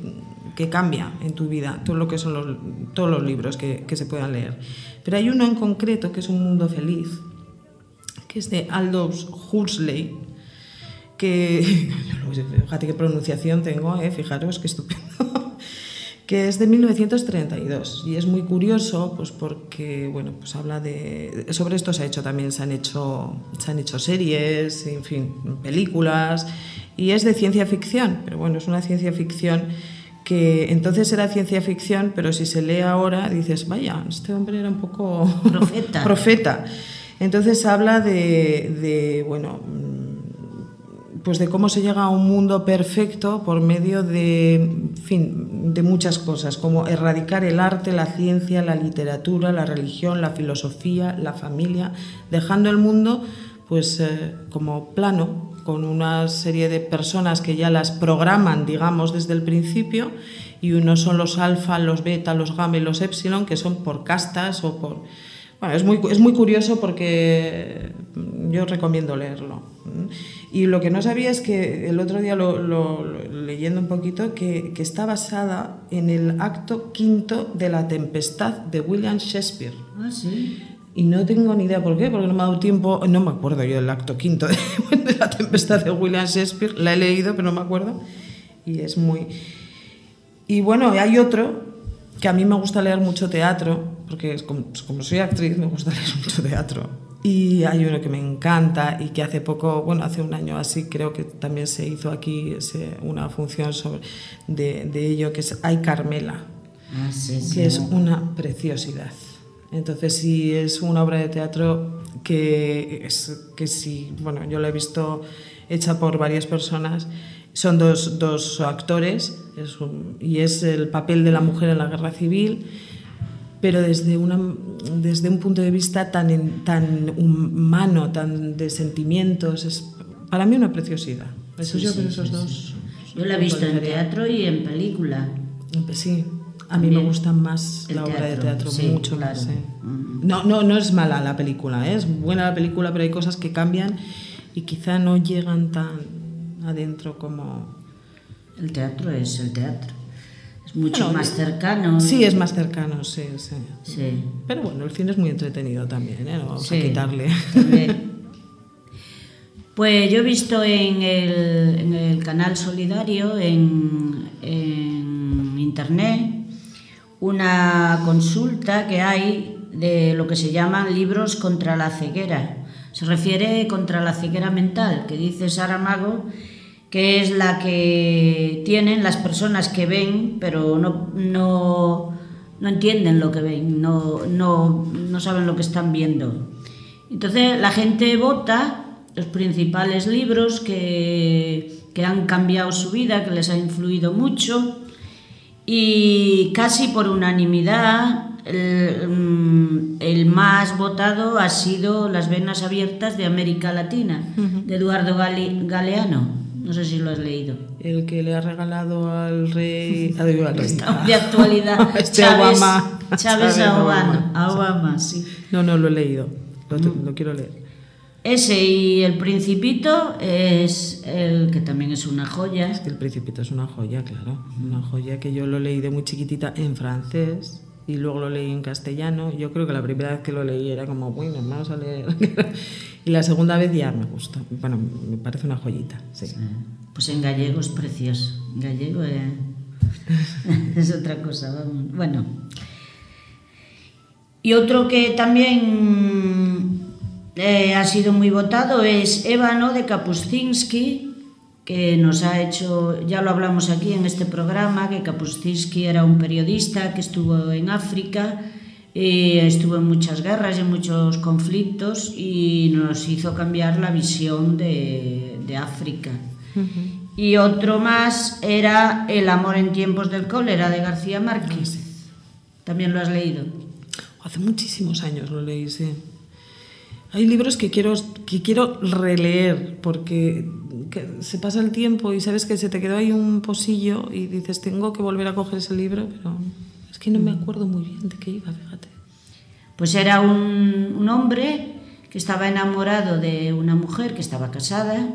que cambia en tu vida, todo lo que son todos los libros que, que se puedan leer. Pero hay uno en concreto que es Un Mundo Feliz, que es de Aldous Huxley, que, fíjate qué pronunciación tengo, ¿eh? fijaros qué estupendo, que es de 1932 y es muy curioso pues porque bueno pues habla de sobre esto se ha hecho también se han hecho se han hecho series en fin películas y es de ciencia ficción. Pero bueno es una ciencia ficción que entonces era ciencia ficción pero si se lee ahora dices vaya este hombre era un poco Profeta. profeta entonces habla de, de bueno pues de cómo se llega a un mundo perfecto por medio de, en fin, de muchas cosas, como erradicar el arte, la ciencia, la literatura, la religión, la filosofía, la familia, dejando el mundo pues eh, como plano, con una serie de personas que ya las programan, digamos, desde el principio, y unos son los alfa, los beta, los gamma y los epsilon, que son por castas o por es muy, es muy curioso porque yo recomiendo leerlo. Y lo que no sabía es que el otro día, lo, lo- lo- leyendo un poquito, que, que está basada en el acto quinto de La Tempestad de William Shakespeare. Ah, sí. Y no tengo ni idea por qué, porque no me ha dado tiempo, no me acuerdo yo del acto quinto de, de La Tempestad de William Shakespeare, la he leído, pero no me acuerdo. Y es muy... Y bueno, hay otro que a mí me gusta leer mucho teatro, porque como, pues como soy actriz me gusta leer mucho teatro. Y hay uno que me encanta y que hace poco, bueno, hace un año así, creo que también se hizo aquí una función sobre, de, de ello, que es Ay Carmela Ah, sí, sí. que es una preciosidad. Entonces, sí es una obra de teatro que es que sí, bueno, yo la he visto hecha por varias personas. Son dos, dos actores es un- y es el papel de la mujer en la guerra civil, pero desde, una, desde un punto de vista tan, en- tan humano, tan de sentimientos. Es para mí una preciosidad. Eso Sí, yo sí, creo que esos sí, dos. Yo la he visto en teatro y en película. Sí, a mí me También. gusta más El la obra de teatro, teatro, sí, mucho claro. más. ¿eh? Mm. No, no, no es mala la película, ¿eh? es buena la película, pero hay cosas que cambian y quizá no llegan tan adentro como... El teatro es el teatro. Es mucho Bueno, más cercano. Sí, es más cercano, sí, sí. Sí. Pero bueno, el cine es muy entretenido también, ¿eh? No vamos Sí, a quitarle. también. Pues yo he visto en el, en el canal solidario, en, en internet, una consulta que hay de lo que se llaman libros contra la ceguera. Se refiere contra la ceguera mental, que dice Sara Mago, que es la que tienen las personas que ven, pero no, no, no entienden lo que ven, no, no, no saben lo que están viendo. Entonces la gente vota los principales libros que, que han cambiado su vida, que les ha influido mucho y casi por unanimidad el, mm, el más votado ha sido Las venas abiertas de América Latina, de Eduardo Galeano. No sé si lo has leído. El que le ha regalado al rey... rey, Está de actualidad. Este Chávez, Obama. Chávez Chávez a Obama. Obama, a Obama, sí. No, no, lo he leído, lo, lo quiero leer. Ese y El Principito es el que también es una joya. Es que el Principito es una joya, claro. Una joya que yo lo leí de muy chiquitita en francés y luego lo leí en castellano. Yo creo que la primera vez que lo leí era como, bueno, vamos a leer. y la segunda vez ya me gustó. Bueno, me parece una joyita, sí. Pues en gallego es precioso. Gallego eh, es otra cosa. Bueno. Y otro que también eh, ha sido muy votado es Ébano de Kapuscinski, que nos ha hecho, ya lo hablamos aquí en este programa, que Kapuscinski era un periodista que estuvo en África, eh, estuvo en muchas guerras y en muchos conflictos y nos hizo cambiar la visión de, de África. Y otro más era El amor en tiempos del cólera de García Márquez. También lo has leído. Hace muchísimos años lo leí, sí. Hay libros que quiero, que quiero releer porque que se pasa el tiempo y sabes que se te quedó ahí un posillo y dices, tengo que volver a coger ese libro, pero es que no me acuerdo muy bien de qué iba, fíjate. Pues era un, un hombre que estaba enamorado de una mujer que estaba casada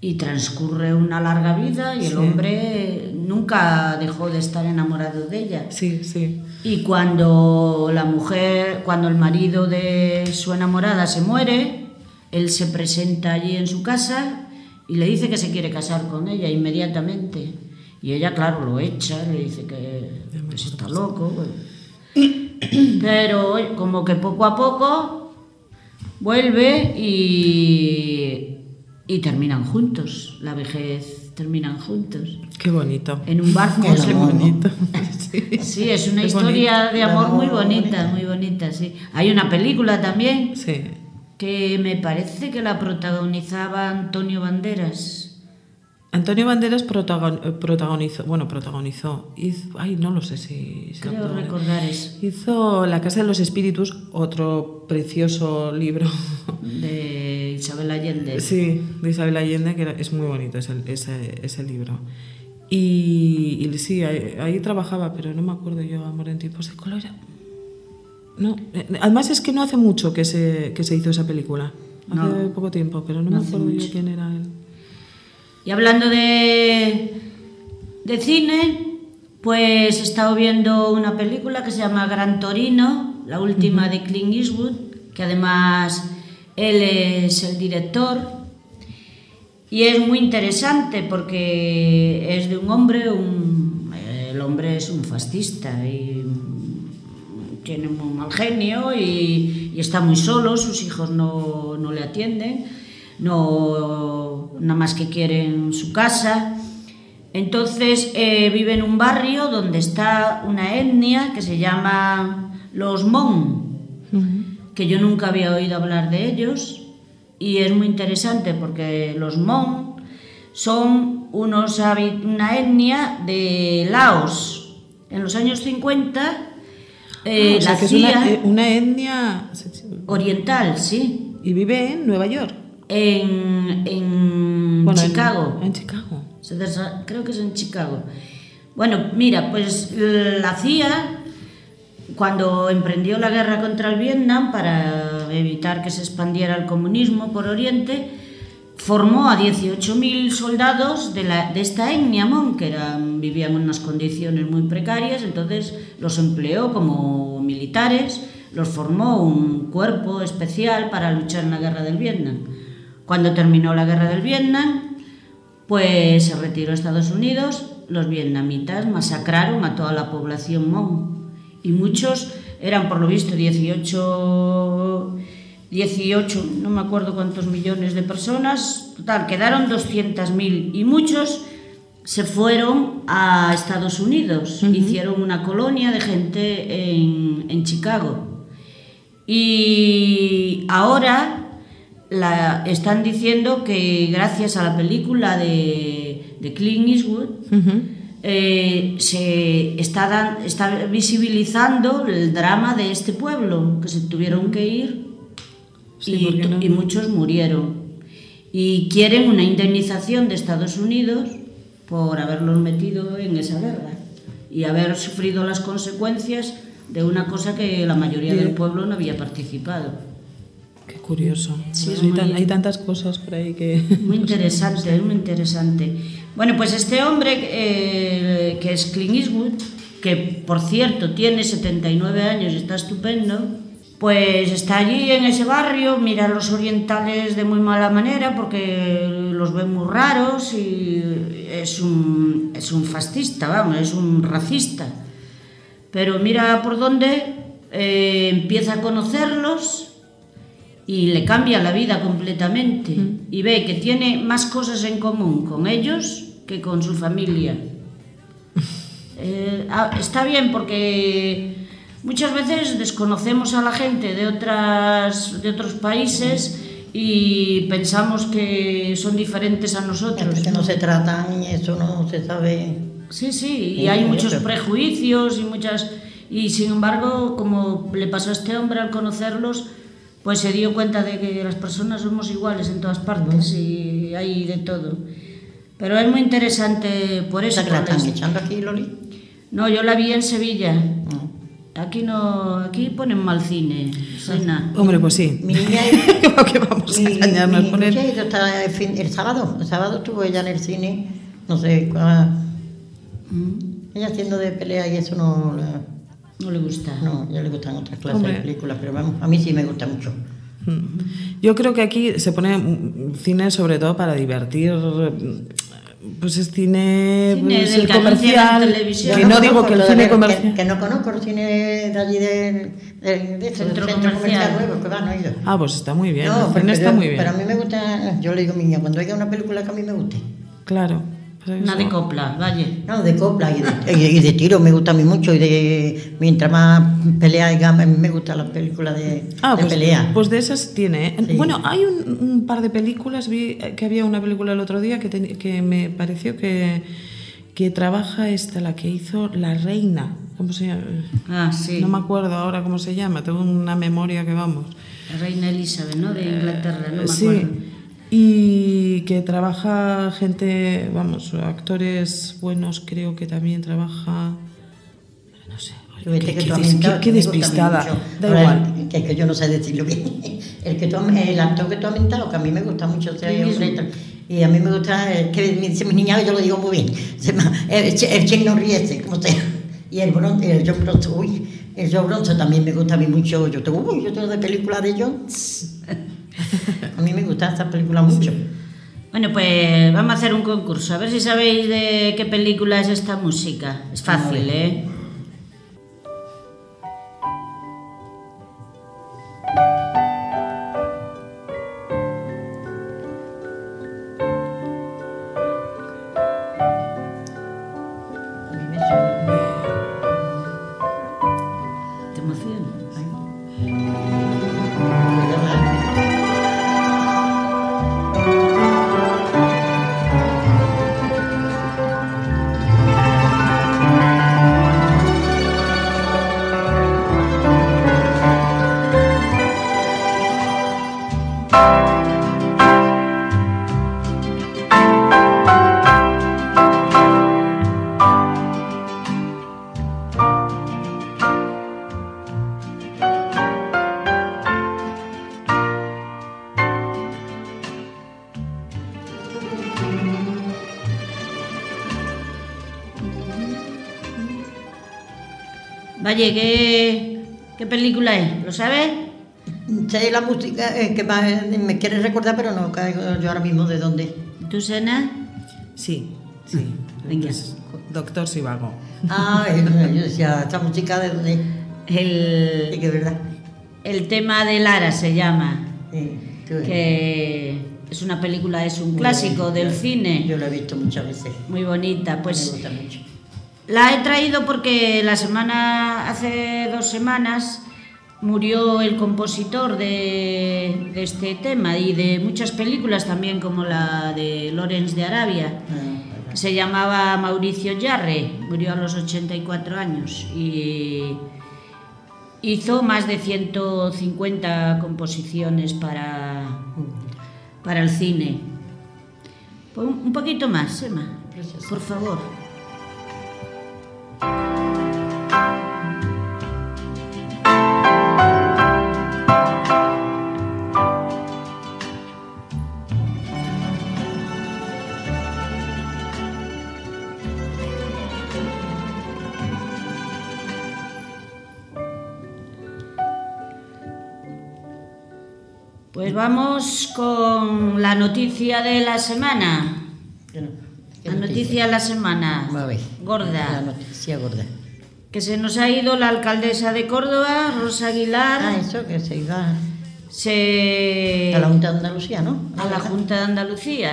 y transcurre una larga vida y el hombre nunca dejó de estar enamorado de ella. Sí, sí. Y cuando la mujer, cuando el marido de su enamorada se muere, él se presenta allí en su casa y le dice que se quiere casar con ella inmediatamente. Y ella, claro, lo echa, le dice que, se está loco. Pero como que poco a poco vuelve y, y terminan juntos. La vejez terminan juntos. Qué bonito. En un barco. Qué bonito. Sí. Sí, es una Qué historia de amor muy bonita, muy bonita, sí. Hay una película también Sí. que me parece que la protagonizaba Antonio Banderas. Antonio Banderas eh, protagonizó, bueno, protagonizó, hizo, ay, no lo sé si... si Creo recordar eso, Hizo La Casa de los Espíritus, otro precioso libro. de Isabel Allende. Sí, de Isabel Allende, que era- es muy bonito ese, ese, ese libro. Y, y sí, ahí, ahí trabajaba, pero no me acuerdo yo, Amor en tiempos de cólera. No, eh, además es que no hace mucho que se, que se hizo esa película. Hace No. poco tiempo, pero no, No me acuerdo yo quién era él. Y hablando de, de cine, pues he estado viendo una película que se llama Gran Torino, la última de Clint Eastwood, que además él es el director. Y es muy interesante porque es de un hombre, un, el hombre es un fascista y tiene muy mal genio y, y está muy solo, sus hijos no, no le atienden, no, nada más que quieren su casa. Entonces eh, vive en un barrio donde está una etnia que se llama los Mon, que yo nunca había oído hablar de ellos y es muy interesante porque los Mon son unos, una etnia de Laos. En los años 50 eh, Ah, o sea, la que es una, una etnia oriental, sí, y vive en Nueva York. En, en Bueno, en- Chicago. En, Chicago. Se desa- Creo que es en Chicago. Bueno, mira, pues la CIA, cuando emprendió la guerra contra el Vietnam para evitar que se expandiera el comunismo por Oriente, formó a 18.000 soldados de, la, de esta etnia Mon, que eran, vivían en unas condiciones muy precarias, entonces los empleó como militares, los formó un cuerpo especial para luchar en la guerra del Vietnam. Cuando terminó la guerra del Vietnam, pues se retiró a Estados Unidos, los vietnamitas masacraron a toda la población Hmong y muchos eran por lo visto 18, 18, no me acuerdo cuántos millones de personas, total, quedaron 200.000 y muchos se fueron a Estados Unidos, hicieron una colonia de gente en, en Chicago. Y ahora la, están diciendo que gracias a la película de, de Clint Eastwood eh, se está, dan- está visibilizando el drama de este pueblo, que se tuvieron que ir Sí, y, no- y muchos murieron. Y quieren una indemnización de Estados Unidos por haberlos metido en esa guerra y haber sufrido las consecuencias de una cosa que la mayoría del pueblo no había participado. Qué curioso. Sí, es hay, muy- tan- hay tantas cosas por ahí que... Muy interesante, es muy interesante. Bueno, pues este hombre eh, que es Clint Eastwood, que por cierto tiene 79 años y está estupendo, pues está allí en ese barrio, mira a los orientales de muy mala manera porque los ve muy raros y es un, es un fascista, vamos, es un racista. Pero mira por dónde eh, empieza a conocerlos y le cambia la vida completamente y ve que tiene más cosas en común con ellos que con su familia. Eh, ah, está bien porque muchas veces desconocemos a la gente de, otras, de otros países y pensamos que son diferentes a nosotros. que no se tratan y eso no se sabe. Sí, sí, y hay muchos prejuicios y muchas... Y sin embargo, como le pasó a este hombre al conocerlos, pues se dio cuenta de que las personas somos iguales en todas partes y hay de todo. Pero es muy interesante por eso. ¿Esa que la están echando aquí, Loli? No, yo la vi en Sevilla. No. Aquí no, aquí ponen mal cine. Hombre, pues sí. Mi niña Creo que vamos a mi, engañarnos mi ha ido hasta el, fin- el sábado. El sábado estuvo ella en el cine, no sé, cuál- ella haciendo de pelea y eso no, la- No le gusta. no, a ella le gustan otras clases Hombre. de películas, pero vamos, a mí sí me gusta mucho. Yo creo que aquí se pone mm, cine sobre todo para divertir. mm, Pues es cine, Cine pues, el que comercial. televisión. Que no digo conozco que el cine de- comercial. Que, que no conozco el cine de allí del de, de, Centro comercial. nuevo, que va, no he ido. Ah, pues está muy bien. no, el cine está yo- muy bien. Pero a mí me gusta, yo le digo niña, cuando haya una película que a mí me guste. Claro. Pues Una de copla, vaya. No, de copla y de, y de- y de tiro me gusta a mí mucho y de mientras más pelea haya, a mí me gustan las películas de, Ah, de pues, pelea. pues de esas tiene. ¿eh? Sí. Bueno, hay un, un par de películas, vi que había una película el otro día que, ten- que me pareció que, que trabaja esta, la que hizo La Reina. ¿Cómo se llama? Ah, sí. No me acuerdo ahora cómo se llama, tengo una memoria que vamos. La reina Elizabeth, ¿no? De Inglaterra, no me Eh, sí, acuerdo. Y que trabaja gente, vamos, actores buenos, creo que también trabaja, no sé, este Qué- que qué des- despistada. Da Ahora, igual. Que, que yo no sé decirlo bien. El, que tú, el actor que tú has mentado, que a mí me gusta mucho, o sea, ¿Quién y, es? a mí me gusta, eh, que me dice mi niña, yo lo digo muy bien, se llama, el, el Chen no riese, como sea. Y el Bronce, el John Bronze, uy, el John Bronze también me gusta a mí mucho. Yo tengo, uy, yo tengo de película de John. A mí me gusta esta película mucho. Bueno, pues vamos a hacer un concurso. A ver si sabéis de qué película es esta música. Es fácil, ¿eh? ¿Qué, ¿qué película es? ¿Lo sabes? Sé la música eh, que más me quiere recordar, pero no caigo yo ahora mismo de dónde. ¿Tú, Sena? Sí, sí. Venga. Doctor Sivago. Ah, eh, yo decía, esta música de dónde. Sí, El, que es verdad. el tema de Lara se llama. Sí, Que es una película, es un clásico del cine. Yo lo he visto muchas veces. Muy bonita. me Pues gusta mucho. La he traído porque la semana, hace dos semanas, murió el compositor de, de este tema y de muchas películas también, como la de Lorenz de Arabia, Ah, se llamaba Mauricio Yarre, murió a los 84 años y hizo más de 150 composiciones para, para el cine. Pon un poquito más, Emma, por favor. Vamos con la noticia de la semana. ¿Qué no- qué La noticia de la semana. A ver. La Gorda. noticia gorda. Que se nos ha ido la alcaldesa de Córdoba, Rosa Aguilar. Ah, eso que se iba se a la Junta de Andalucía, ¿no? a la Junta de Andalucía.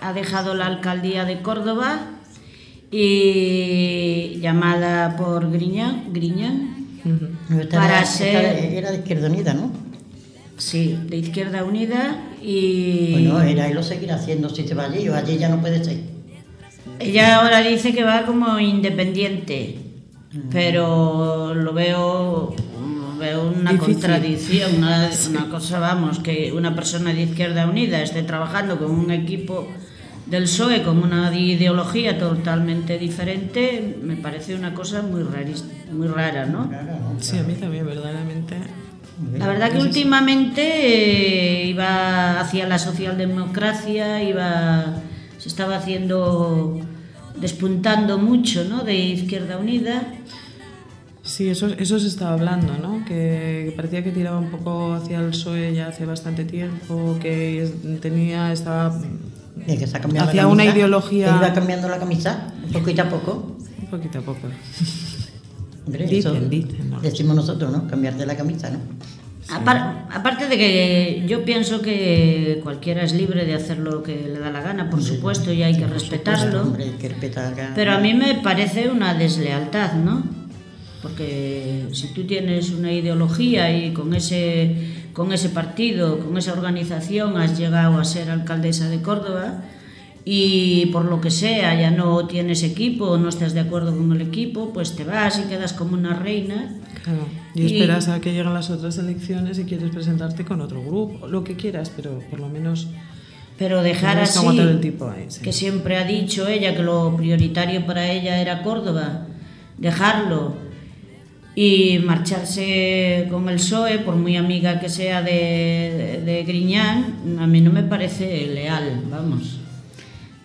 Ha dejado la alcaldía de Córdoba y llamada por Griñán, para era, ser- era de Izquierda Unida, ¿no? Sí, de Izquierda Unida y Bueno, era y lo seguirá haciendo si se va allí o allí ya no puede ser. ella ahora dice que va como independiente, pero lo veo veo una Difícil. contradicción, una, una cosa, vamos, que una persona de Izquierda Unida esté trabajando con un equipo del PSOE con una ideología totalmente diferente, me parece una cosa muy raris- muy rara, ¿no? Sí, a mí también, verdaderamente. La verdad que últimamente eh, iba hacia la socialdemocracia, iba se estaba haciendo despuntando mucho, ¿no? De Izquierda Unida. Sí, eso, eso se estaba hablando, ¿no? Que, que parecía que tiraba un poco hacia el PSOE ya hace bastante tiempo, que tenía, estaba Y que se ha cambiado la Hacia una ideología- que iba cambiando la camisa, poquito a poco. un poquito a poco. Hombre, Dicen, eso dicen, ¿no? Decimos nosotros, ¿no? Cambiarte la camisa, ¿no? Apar- aparte de que yo pienso que cualquiera es libre de hacer lo que le da la gana, por supuesto, y hay que respetarlo. Hombre, hay que respetar acá. Pero a mí me parece una deslealtad, ¿no? Porque si tú tienes una ideología y con ese, con ese partido, con esa organización has llegado a ser alcaldesa de Córdoba y por lo que sea ya no tienes equipo o no estás de acuerdo con el equipo, pues te vas y quedas como una reina. Claro. Y, Y- esperas a que lleguen las otras elecciones y quieres presentarte con otro grupo, lo que quieras, pero por lo menos Pero dejar así, aguantar el tipo ahí, sí. que siempre ha dicho ella que lo prioritario para ella era Córdoba, dejarlo y marcharse con el PSOE, por muy amiga que sea de, de Griñán, a mí no me parece leal, vamos.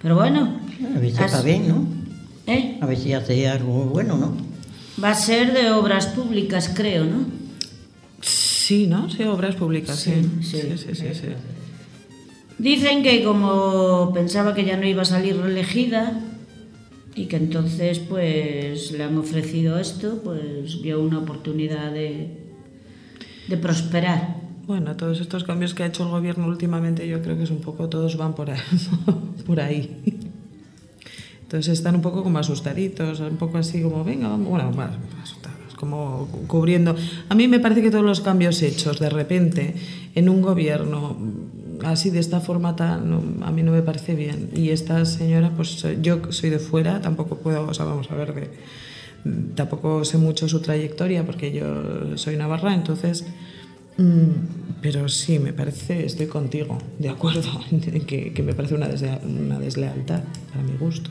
Pero bueno, A ver si está bien, ¿no? ¿eh? A ver si hace algo bueno, ¿no? va a ser de obras públicas, creo, ¿no? Sí, ¿no? Sí, obras públicas, sí. Sí, Sí, sí. sí, sí. sí. Dicen que como pensaba que ya no iba a salir reelegida y que entonces pues le han ofrecido esto, pues vio una oportunidad de, de prosperar. Bueno, todos estos cambios que ha hecho el gobierno últimamente, yo creo que es un poco, todos van por ahí. por. Entonces están un poco como asustaditos, un poco así como, venga, vamos, bueno, más asustados, como cubriendo. A mí me parece que todos los cambios hechos de repente en un gobierno así de esta forma tan, a mí no me parece bien. Y esta señora, pues yo soy de fuera, tampoco puedo, o sea, vamos a ver, de, tampoco sé mucho su trayectoria porque yo soy navarra, entonces... Mm, pero sí, me parece, estoy contigo, de acuerdo, que, que me parece una, una deslealtad para mi gusto.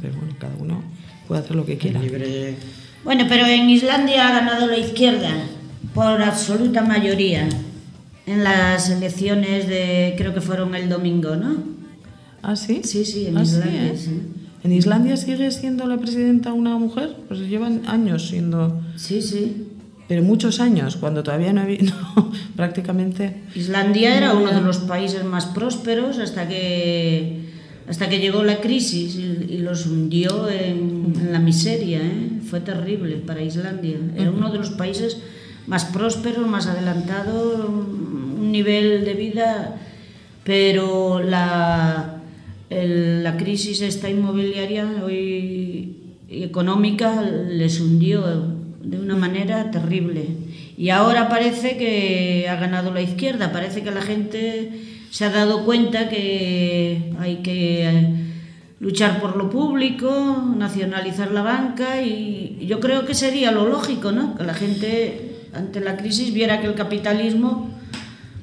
Pero bueno, cada uno puede hacer lo que quiera. Libre. Bueno, pero en Islandia ha ganado la izquierda por absoluta mayoría en las elecciones de, creo que fueron el domingo, ¿no? ¿Ah, sí? Sí, sí, en ¿Ah, sí, Islandia, eh? sí. ¿En Islandia sigue siendo la presidenta una mujer? Pues llevan años siendo, Sí, sí. Pero muchos años, cuando todavía no había, no, prácticamente... Islandia era uno de los países más prósperos hasta que hasta que llegó la crisis y, y los hundió en, en la miseria. ¿eh? Fue terrible para Islandia. Era uno de los países más prósperos, más adelantado, un nivel de vida, pero la, el- la crisis esta inmobiliaria hoy económica les hundió de una manera terrible. Y ahora parece que ha ganado la izquierda, parece que la gente se ha dado cuenta que hay que eh, luchar por lo público, nacionalizar la banca y yo creo que sería lo lógico, ¿no? Que la gente ante la crisis viera que el capitalismo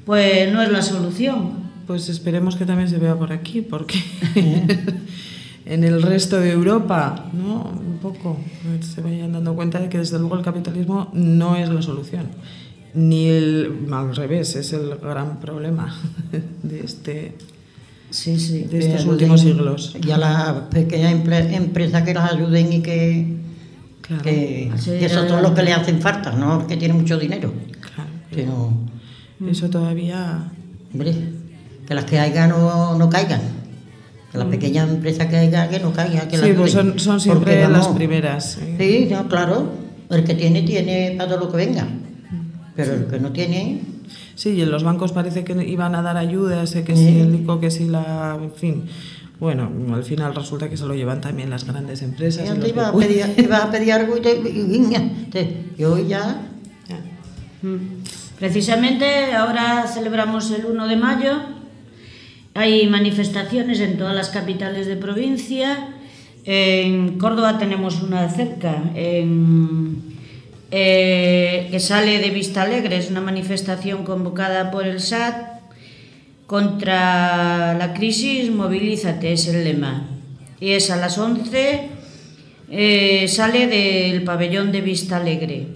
pues no es la solución. Pues esperemos que también se vea por aquí, porque en el resto de Europa, ¿no? Un poco, se vayan dando cuenta de que desde luego el capitalismo no es la solución. Ni el, al revés, es el gran problema de este Sí, sí. de estos últimos siglos. Y a las pequeñas empresas que las ayuden y que, Claro, que, Sí, que eso es todo lo que le hacen falta, no que tienen mucho dinero. claro. Sino, Eso todavía hombre, que las que haya no, no caigan. Que las pequeñas empresas que haya que no caigan. Que las Mm. Sí, pues son, son siempre las primeras. ¿eh? Sí, no, claro. El que tiene, tiene para todo lo que venga. Pero el que no tiene, Sí, y en los bancos parece que iban a dar ayudas, eh, que si el ICO, que si la. En fin. Bueno, al final resulta que se lo llevan también las grandes empresas. y antes los iba a, pedir, iba a pedir algo y, te, y, te- y hoy ya Precisamente ahora celebramos el 1 de mayo. Hay manifestaciones en todas las capitales de provincia. En Córdoba tenemos una cerca, eh, que sale de Vista Alegre. Es una manifestación convocada por el SAT contra la crisis. Movilízate, es el lema. Y es a las 11. eh, sale del pabellón de Vista Alegre.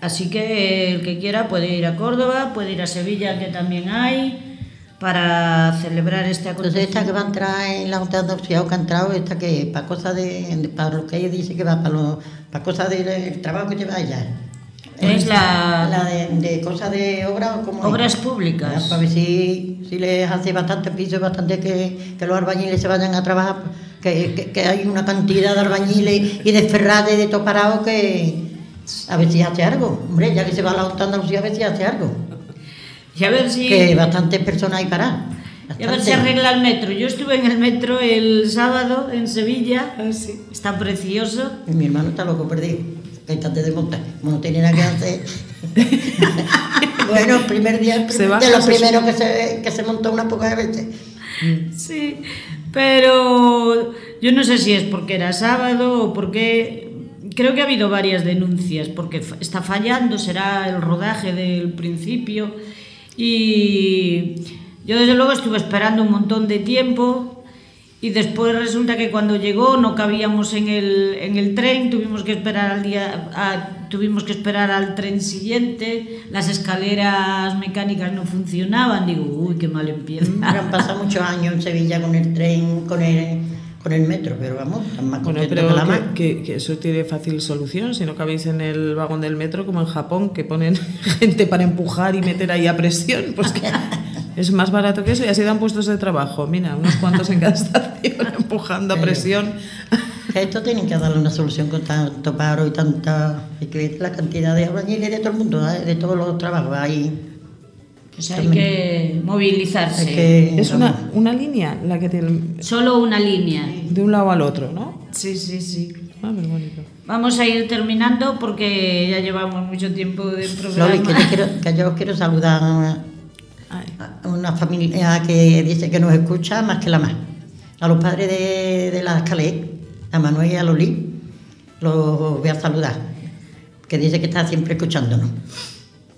Así que el que quiera puede ir a Córdoba, puede ir a Sevilla, que también hay, para celebrar este Entonces esta que acontecimiento. va a entrar en la Junta de Andalucía o que ha entrado, esta que para cosas de, de- para lo que ella dice que va para lo, para cosas del trabajo que lleva ella. Es la- la de, de cosas de obra Obras públicas. para ver si, si les hace bastante piso, bastante que, que los albañiles se vayan a trabajar, que, que- que hay una cantidad de albañiles y de ferrades de todo parado que a ver si hace algo. Hombre, ya que se va a la Junta de Andalucía, a ver si hace algo. Y a ver si, Que bastantes personas hay paradas. y a ver si bastante. arregla el metro. Yo estuve en el metro el sábado en Sevilla, Ah, sí. está precioso. Y mi hermano está loco perdido. Que está de montar. Como no tiene nada que hacer. bueno, el primer día, Se de los primeros que se, que se montó unas pocas veces. Sí, pero yo no sé si es porque era sábado o porque... Creo que ha habido varias denuncias, porque está fallando, será el rodaje del principio. Y yo desde luego estuve esperando un montón de tiempo Y después resulta que cuando llegó no cabíamos en el, en el tren, tuvimos que esperar al día, a- tuvimos que esperar al tren siguiente, las escaleras mecánicas no funcionaban, digo, uy, qué mal empieza. Han pasado muchos años en Sevilla con el tren, con el, con el metro, pero vamos, están más Bueno, pero que la más. que, que- eso tiene fácil solución. Si no cabéis en el vagón del metro, como en Japón, que ponen gente para empujar y meter ahí a presión, pues que es más barato que eso y así dan puestos de trabajo. Mira, unos cuantos en cada estación empujando a presión. Esto tienen que darle una solución con tanto paro y tanta. la cantidad de albañiles de todo el mundo, ¿eh? de todos los trabajos. Hay, Pues hay que movilizarse. hay que- Es una, una línea la que tiene Solo una línea. de un lado al otro, ¿no? Sí, sí, sí. Ah, muy bonito. Vamos a ir terminando porque ya llevamos mucho tiempo de programa. Loli, que, yo quiero, que yo os quiero saludar a una familia que dice que nos escucha más que la más. A los padres de, de la Escalé, a Manuel y a Loli, los voy a saludar, que dice que está siempre escuchándonos.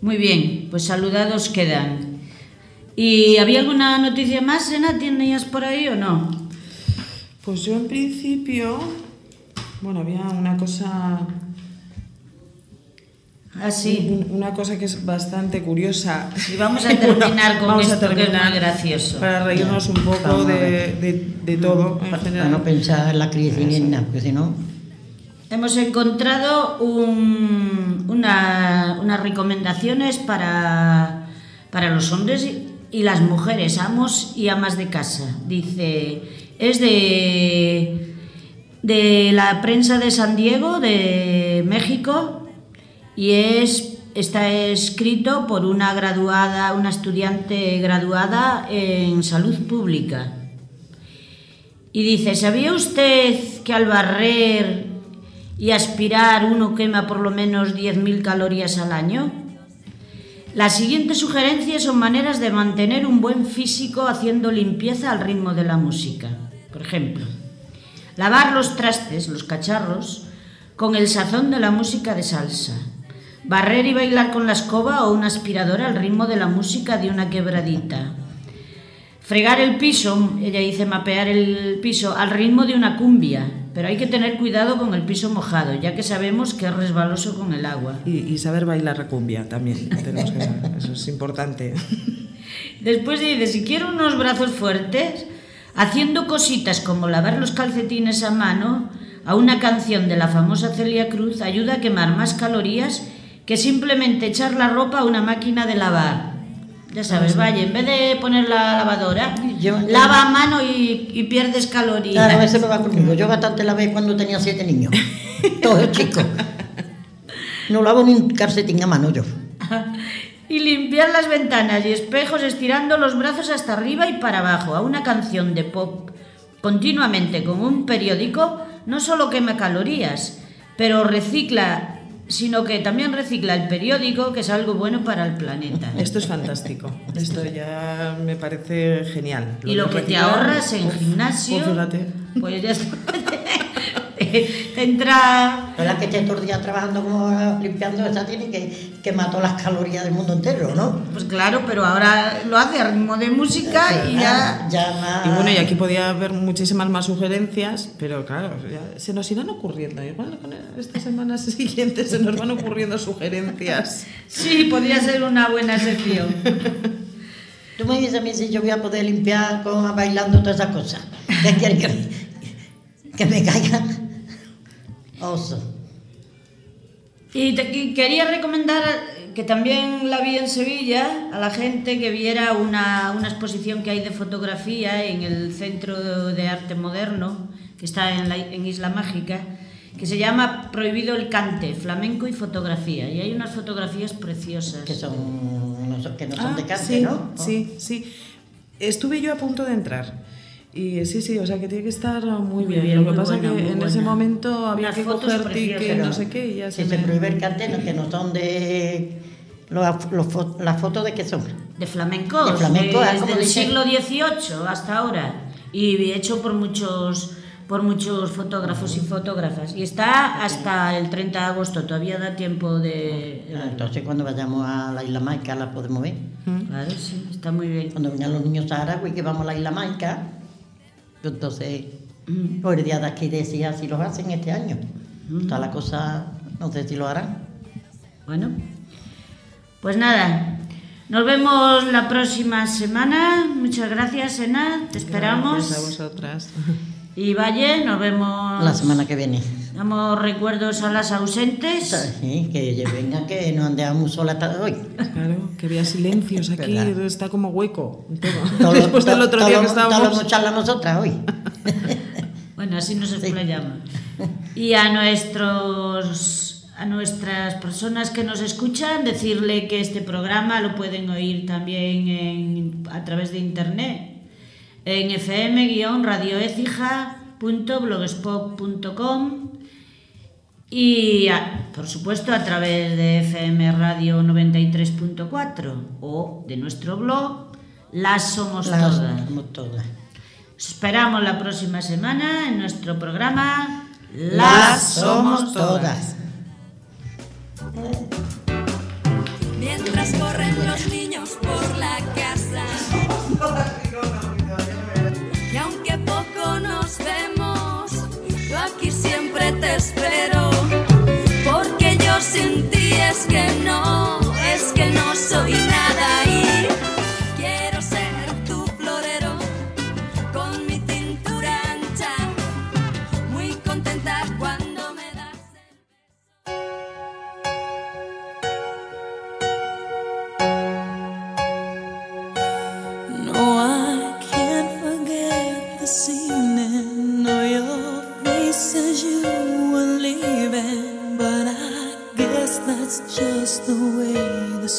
Muy bien, pues saludados quedan. ¿Y había alguna noticia más, Sena? ¿Tenías por ahí o no? Pues yo en principio, bueno, había una cosa Ah, sí. Un- Una cosa que es bastante curiosa. Y vamos a terminar con Vamos a esto que es terminar muy gracioso. Para reírnos un poco a de, ver. de- de todo en Para no pensar en la crisis ni en nada, porque si no, Hemos encontrado un- una- unas recomendaciones para, para los hombres y, y las mujeres, amos y amas de casa. Dice, es de, de la prensa de San Diego, de México, y es, está escrito por una graduada, una estudiante graduada en salud pública. Y dice, ¿sabía usted que al barrer y aspirar uno quema por lo menos 10.000 calorías al año? Las siguientes sugerencias son maneras de mantener un buen físico haciendo limpieza al ritmo de la música. Por ejemplo, lavar los trastes, los cacharros, con el sazón de la música de salsa. Barrer y bailar con la escoba o una aspiradora al ritmo de la música de una quebradita. Fregar el piso, ella dice mapear el piso al ritmo de una cumbia, pero hay que tener cuidado con el piso mojado, ya que sabemos que es resbaloso con el agua. Y, y saber bailar la cumbia también. tenemos que saber, eso es importante. Después dice, si quiero unos brazos fuertes, haciendo cositas como lavar los calcetines a mano, a una canción de la famosa Celia Cruz ayuda a quemar más calorías que simplemente echar la ropa a una máquina de lavar. Ya sabes, vaya, en vez de poner la lavadora, Yo- lava a mano y, y pierdes calorías. claro, eso no va conmigo. Yo bastante la vez cuando tenía siete niños, todos chicos. No lavo ni un calcetín a mano yo. Y limpiar las ventanas y espejos estirando los brazos hasta arriba y para abajo a una canción de pop continuamente con un periódico no solo quema calorías, pero recicla, sino que también recicla el periódico, que es algo bueno para el planeta. Esto es fantástico. Esto ya me parece genial. Y lo que te ahorras en uf, gimnasio, uf, pues ya está. te entra ¿Verdad que esté todo el día trabajando como limpiando? Esa tiene que quemar todas las calorías del mundo entero, ¿no? Pues claro, pero ahora lo hace a ritmo de música y ya... Ya más- Y bueno, y aquí podía haber muchísimas más sugerencias, pero claro, ya se nos irán ocurriendo. Igual con estas semanas siguientes se nos van ocurriendo sugerencias. Sí, podría ser una buena sección. Tú me dices a mí si yo voy a poder limpiar con bailando todas esas cosas. ¿Qué quieres que que me caigan? Oso. Y, te- y quería recomendar que también la vi en Sevilla a la gente que viera una, una exposición que hay de fotografía en el Centro de Arte Moderno, que está en, la, en Isla Mágica, que se llama Prohibido el Cante, Flamenco y Fotografía. Y hay unas fotografías preciosas. Que son, que no son Ah, de cante, sí, ¿no? Sí, sí. Estuve yo a punto de entrar. Y sí, sí, o sea que tiene que estar muy, Muy bien. bien, Lo que pasa buena, que en ese momento había Unas que coger ticket, no sé qué, y ya Si se se me... prohíbe el cante, no, que no son de... Los, los fo- ¿Las fotos de qué son? De flamencos, De flamenco, ah, desde el dice. siglo XVIII hasta ahora. Y hecho por muchos, por muchos fotógrafos y fotógrafas. Y está hasta el 30 de agosto, todavía da tiempo de... Ah, Entonces cuando vayamos a la Isla Maica la podemos ver. Claro, sí, está muy bien. Cuando vengan los niños a Aragua y que vamos a la Isla Maica, Entonces, por el día de aquí decía si los hacen este año. Toda la cosa, no sé si lo harán. Bueno, pues nada, nos vemos la próxima semana. Muchas gracias, Ena, te esperamos. Gracias a vosotras. Y Valle, nos vemos. La semana que viene. Damos recuerdos a las ausentes. Sí, que venga, que no andemos sola hasta hoy. Claro, que había silencios aquí, ¿Verdad? está como hueco. todo. Todo- Después del otro todo día que todo lo estábamos. hemos charlado nosotras hoy. Bueno, así nos explayamos. Y a nuestros a nuestras personas que nos escuchan, decirle que este programa lo pueden oír también en- a través de internet en fm-radioecija.blogspot.com y a- por supuesto a través de FM Radio 93.4 o de nuestro blog Las Somos Las Todas. somos todas. Os esperamos la próxima semana en nuestro programa Las Somos Todas. Mientras corren los niños por la casa. Es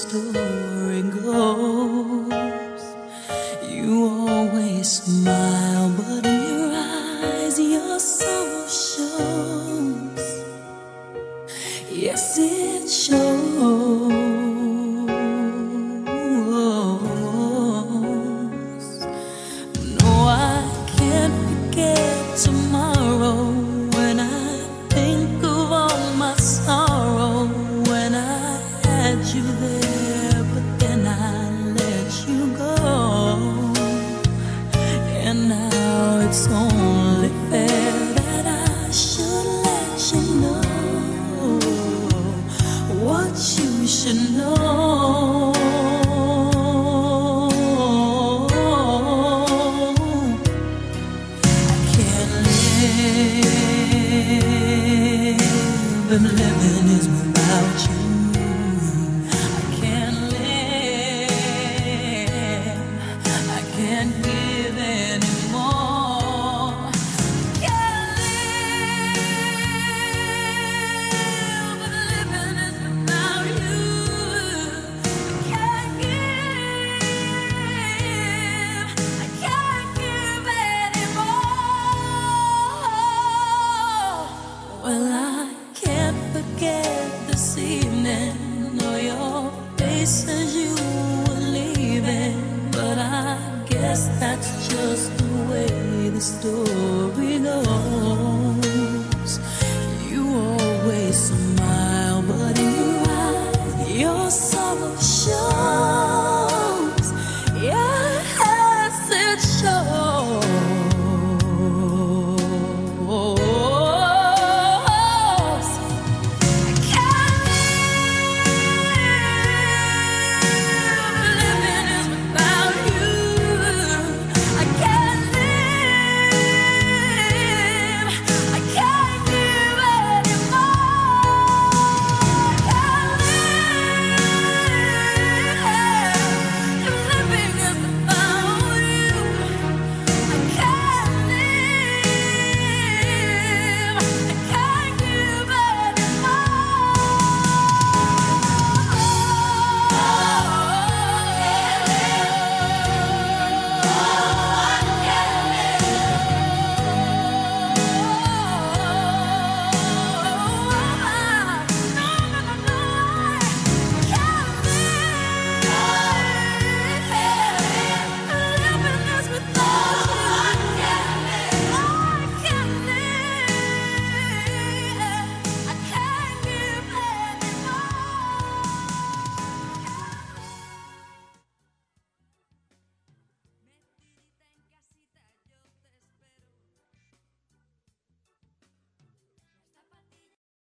story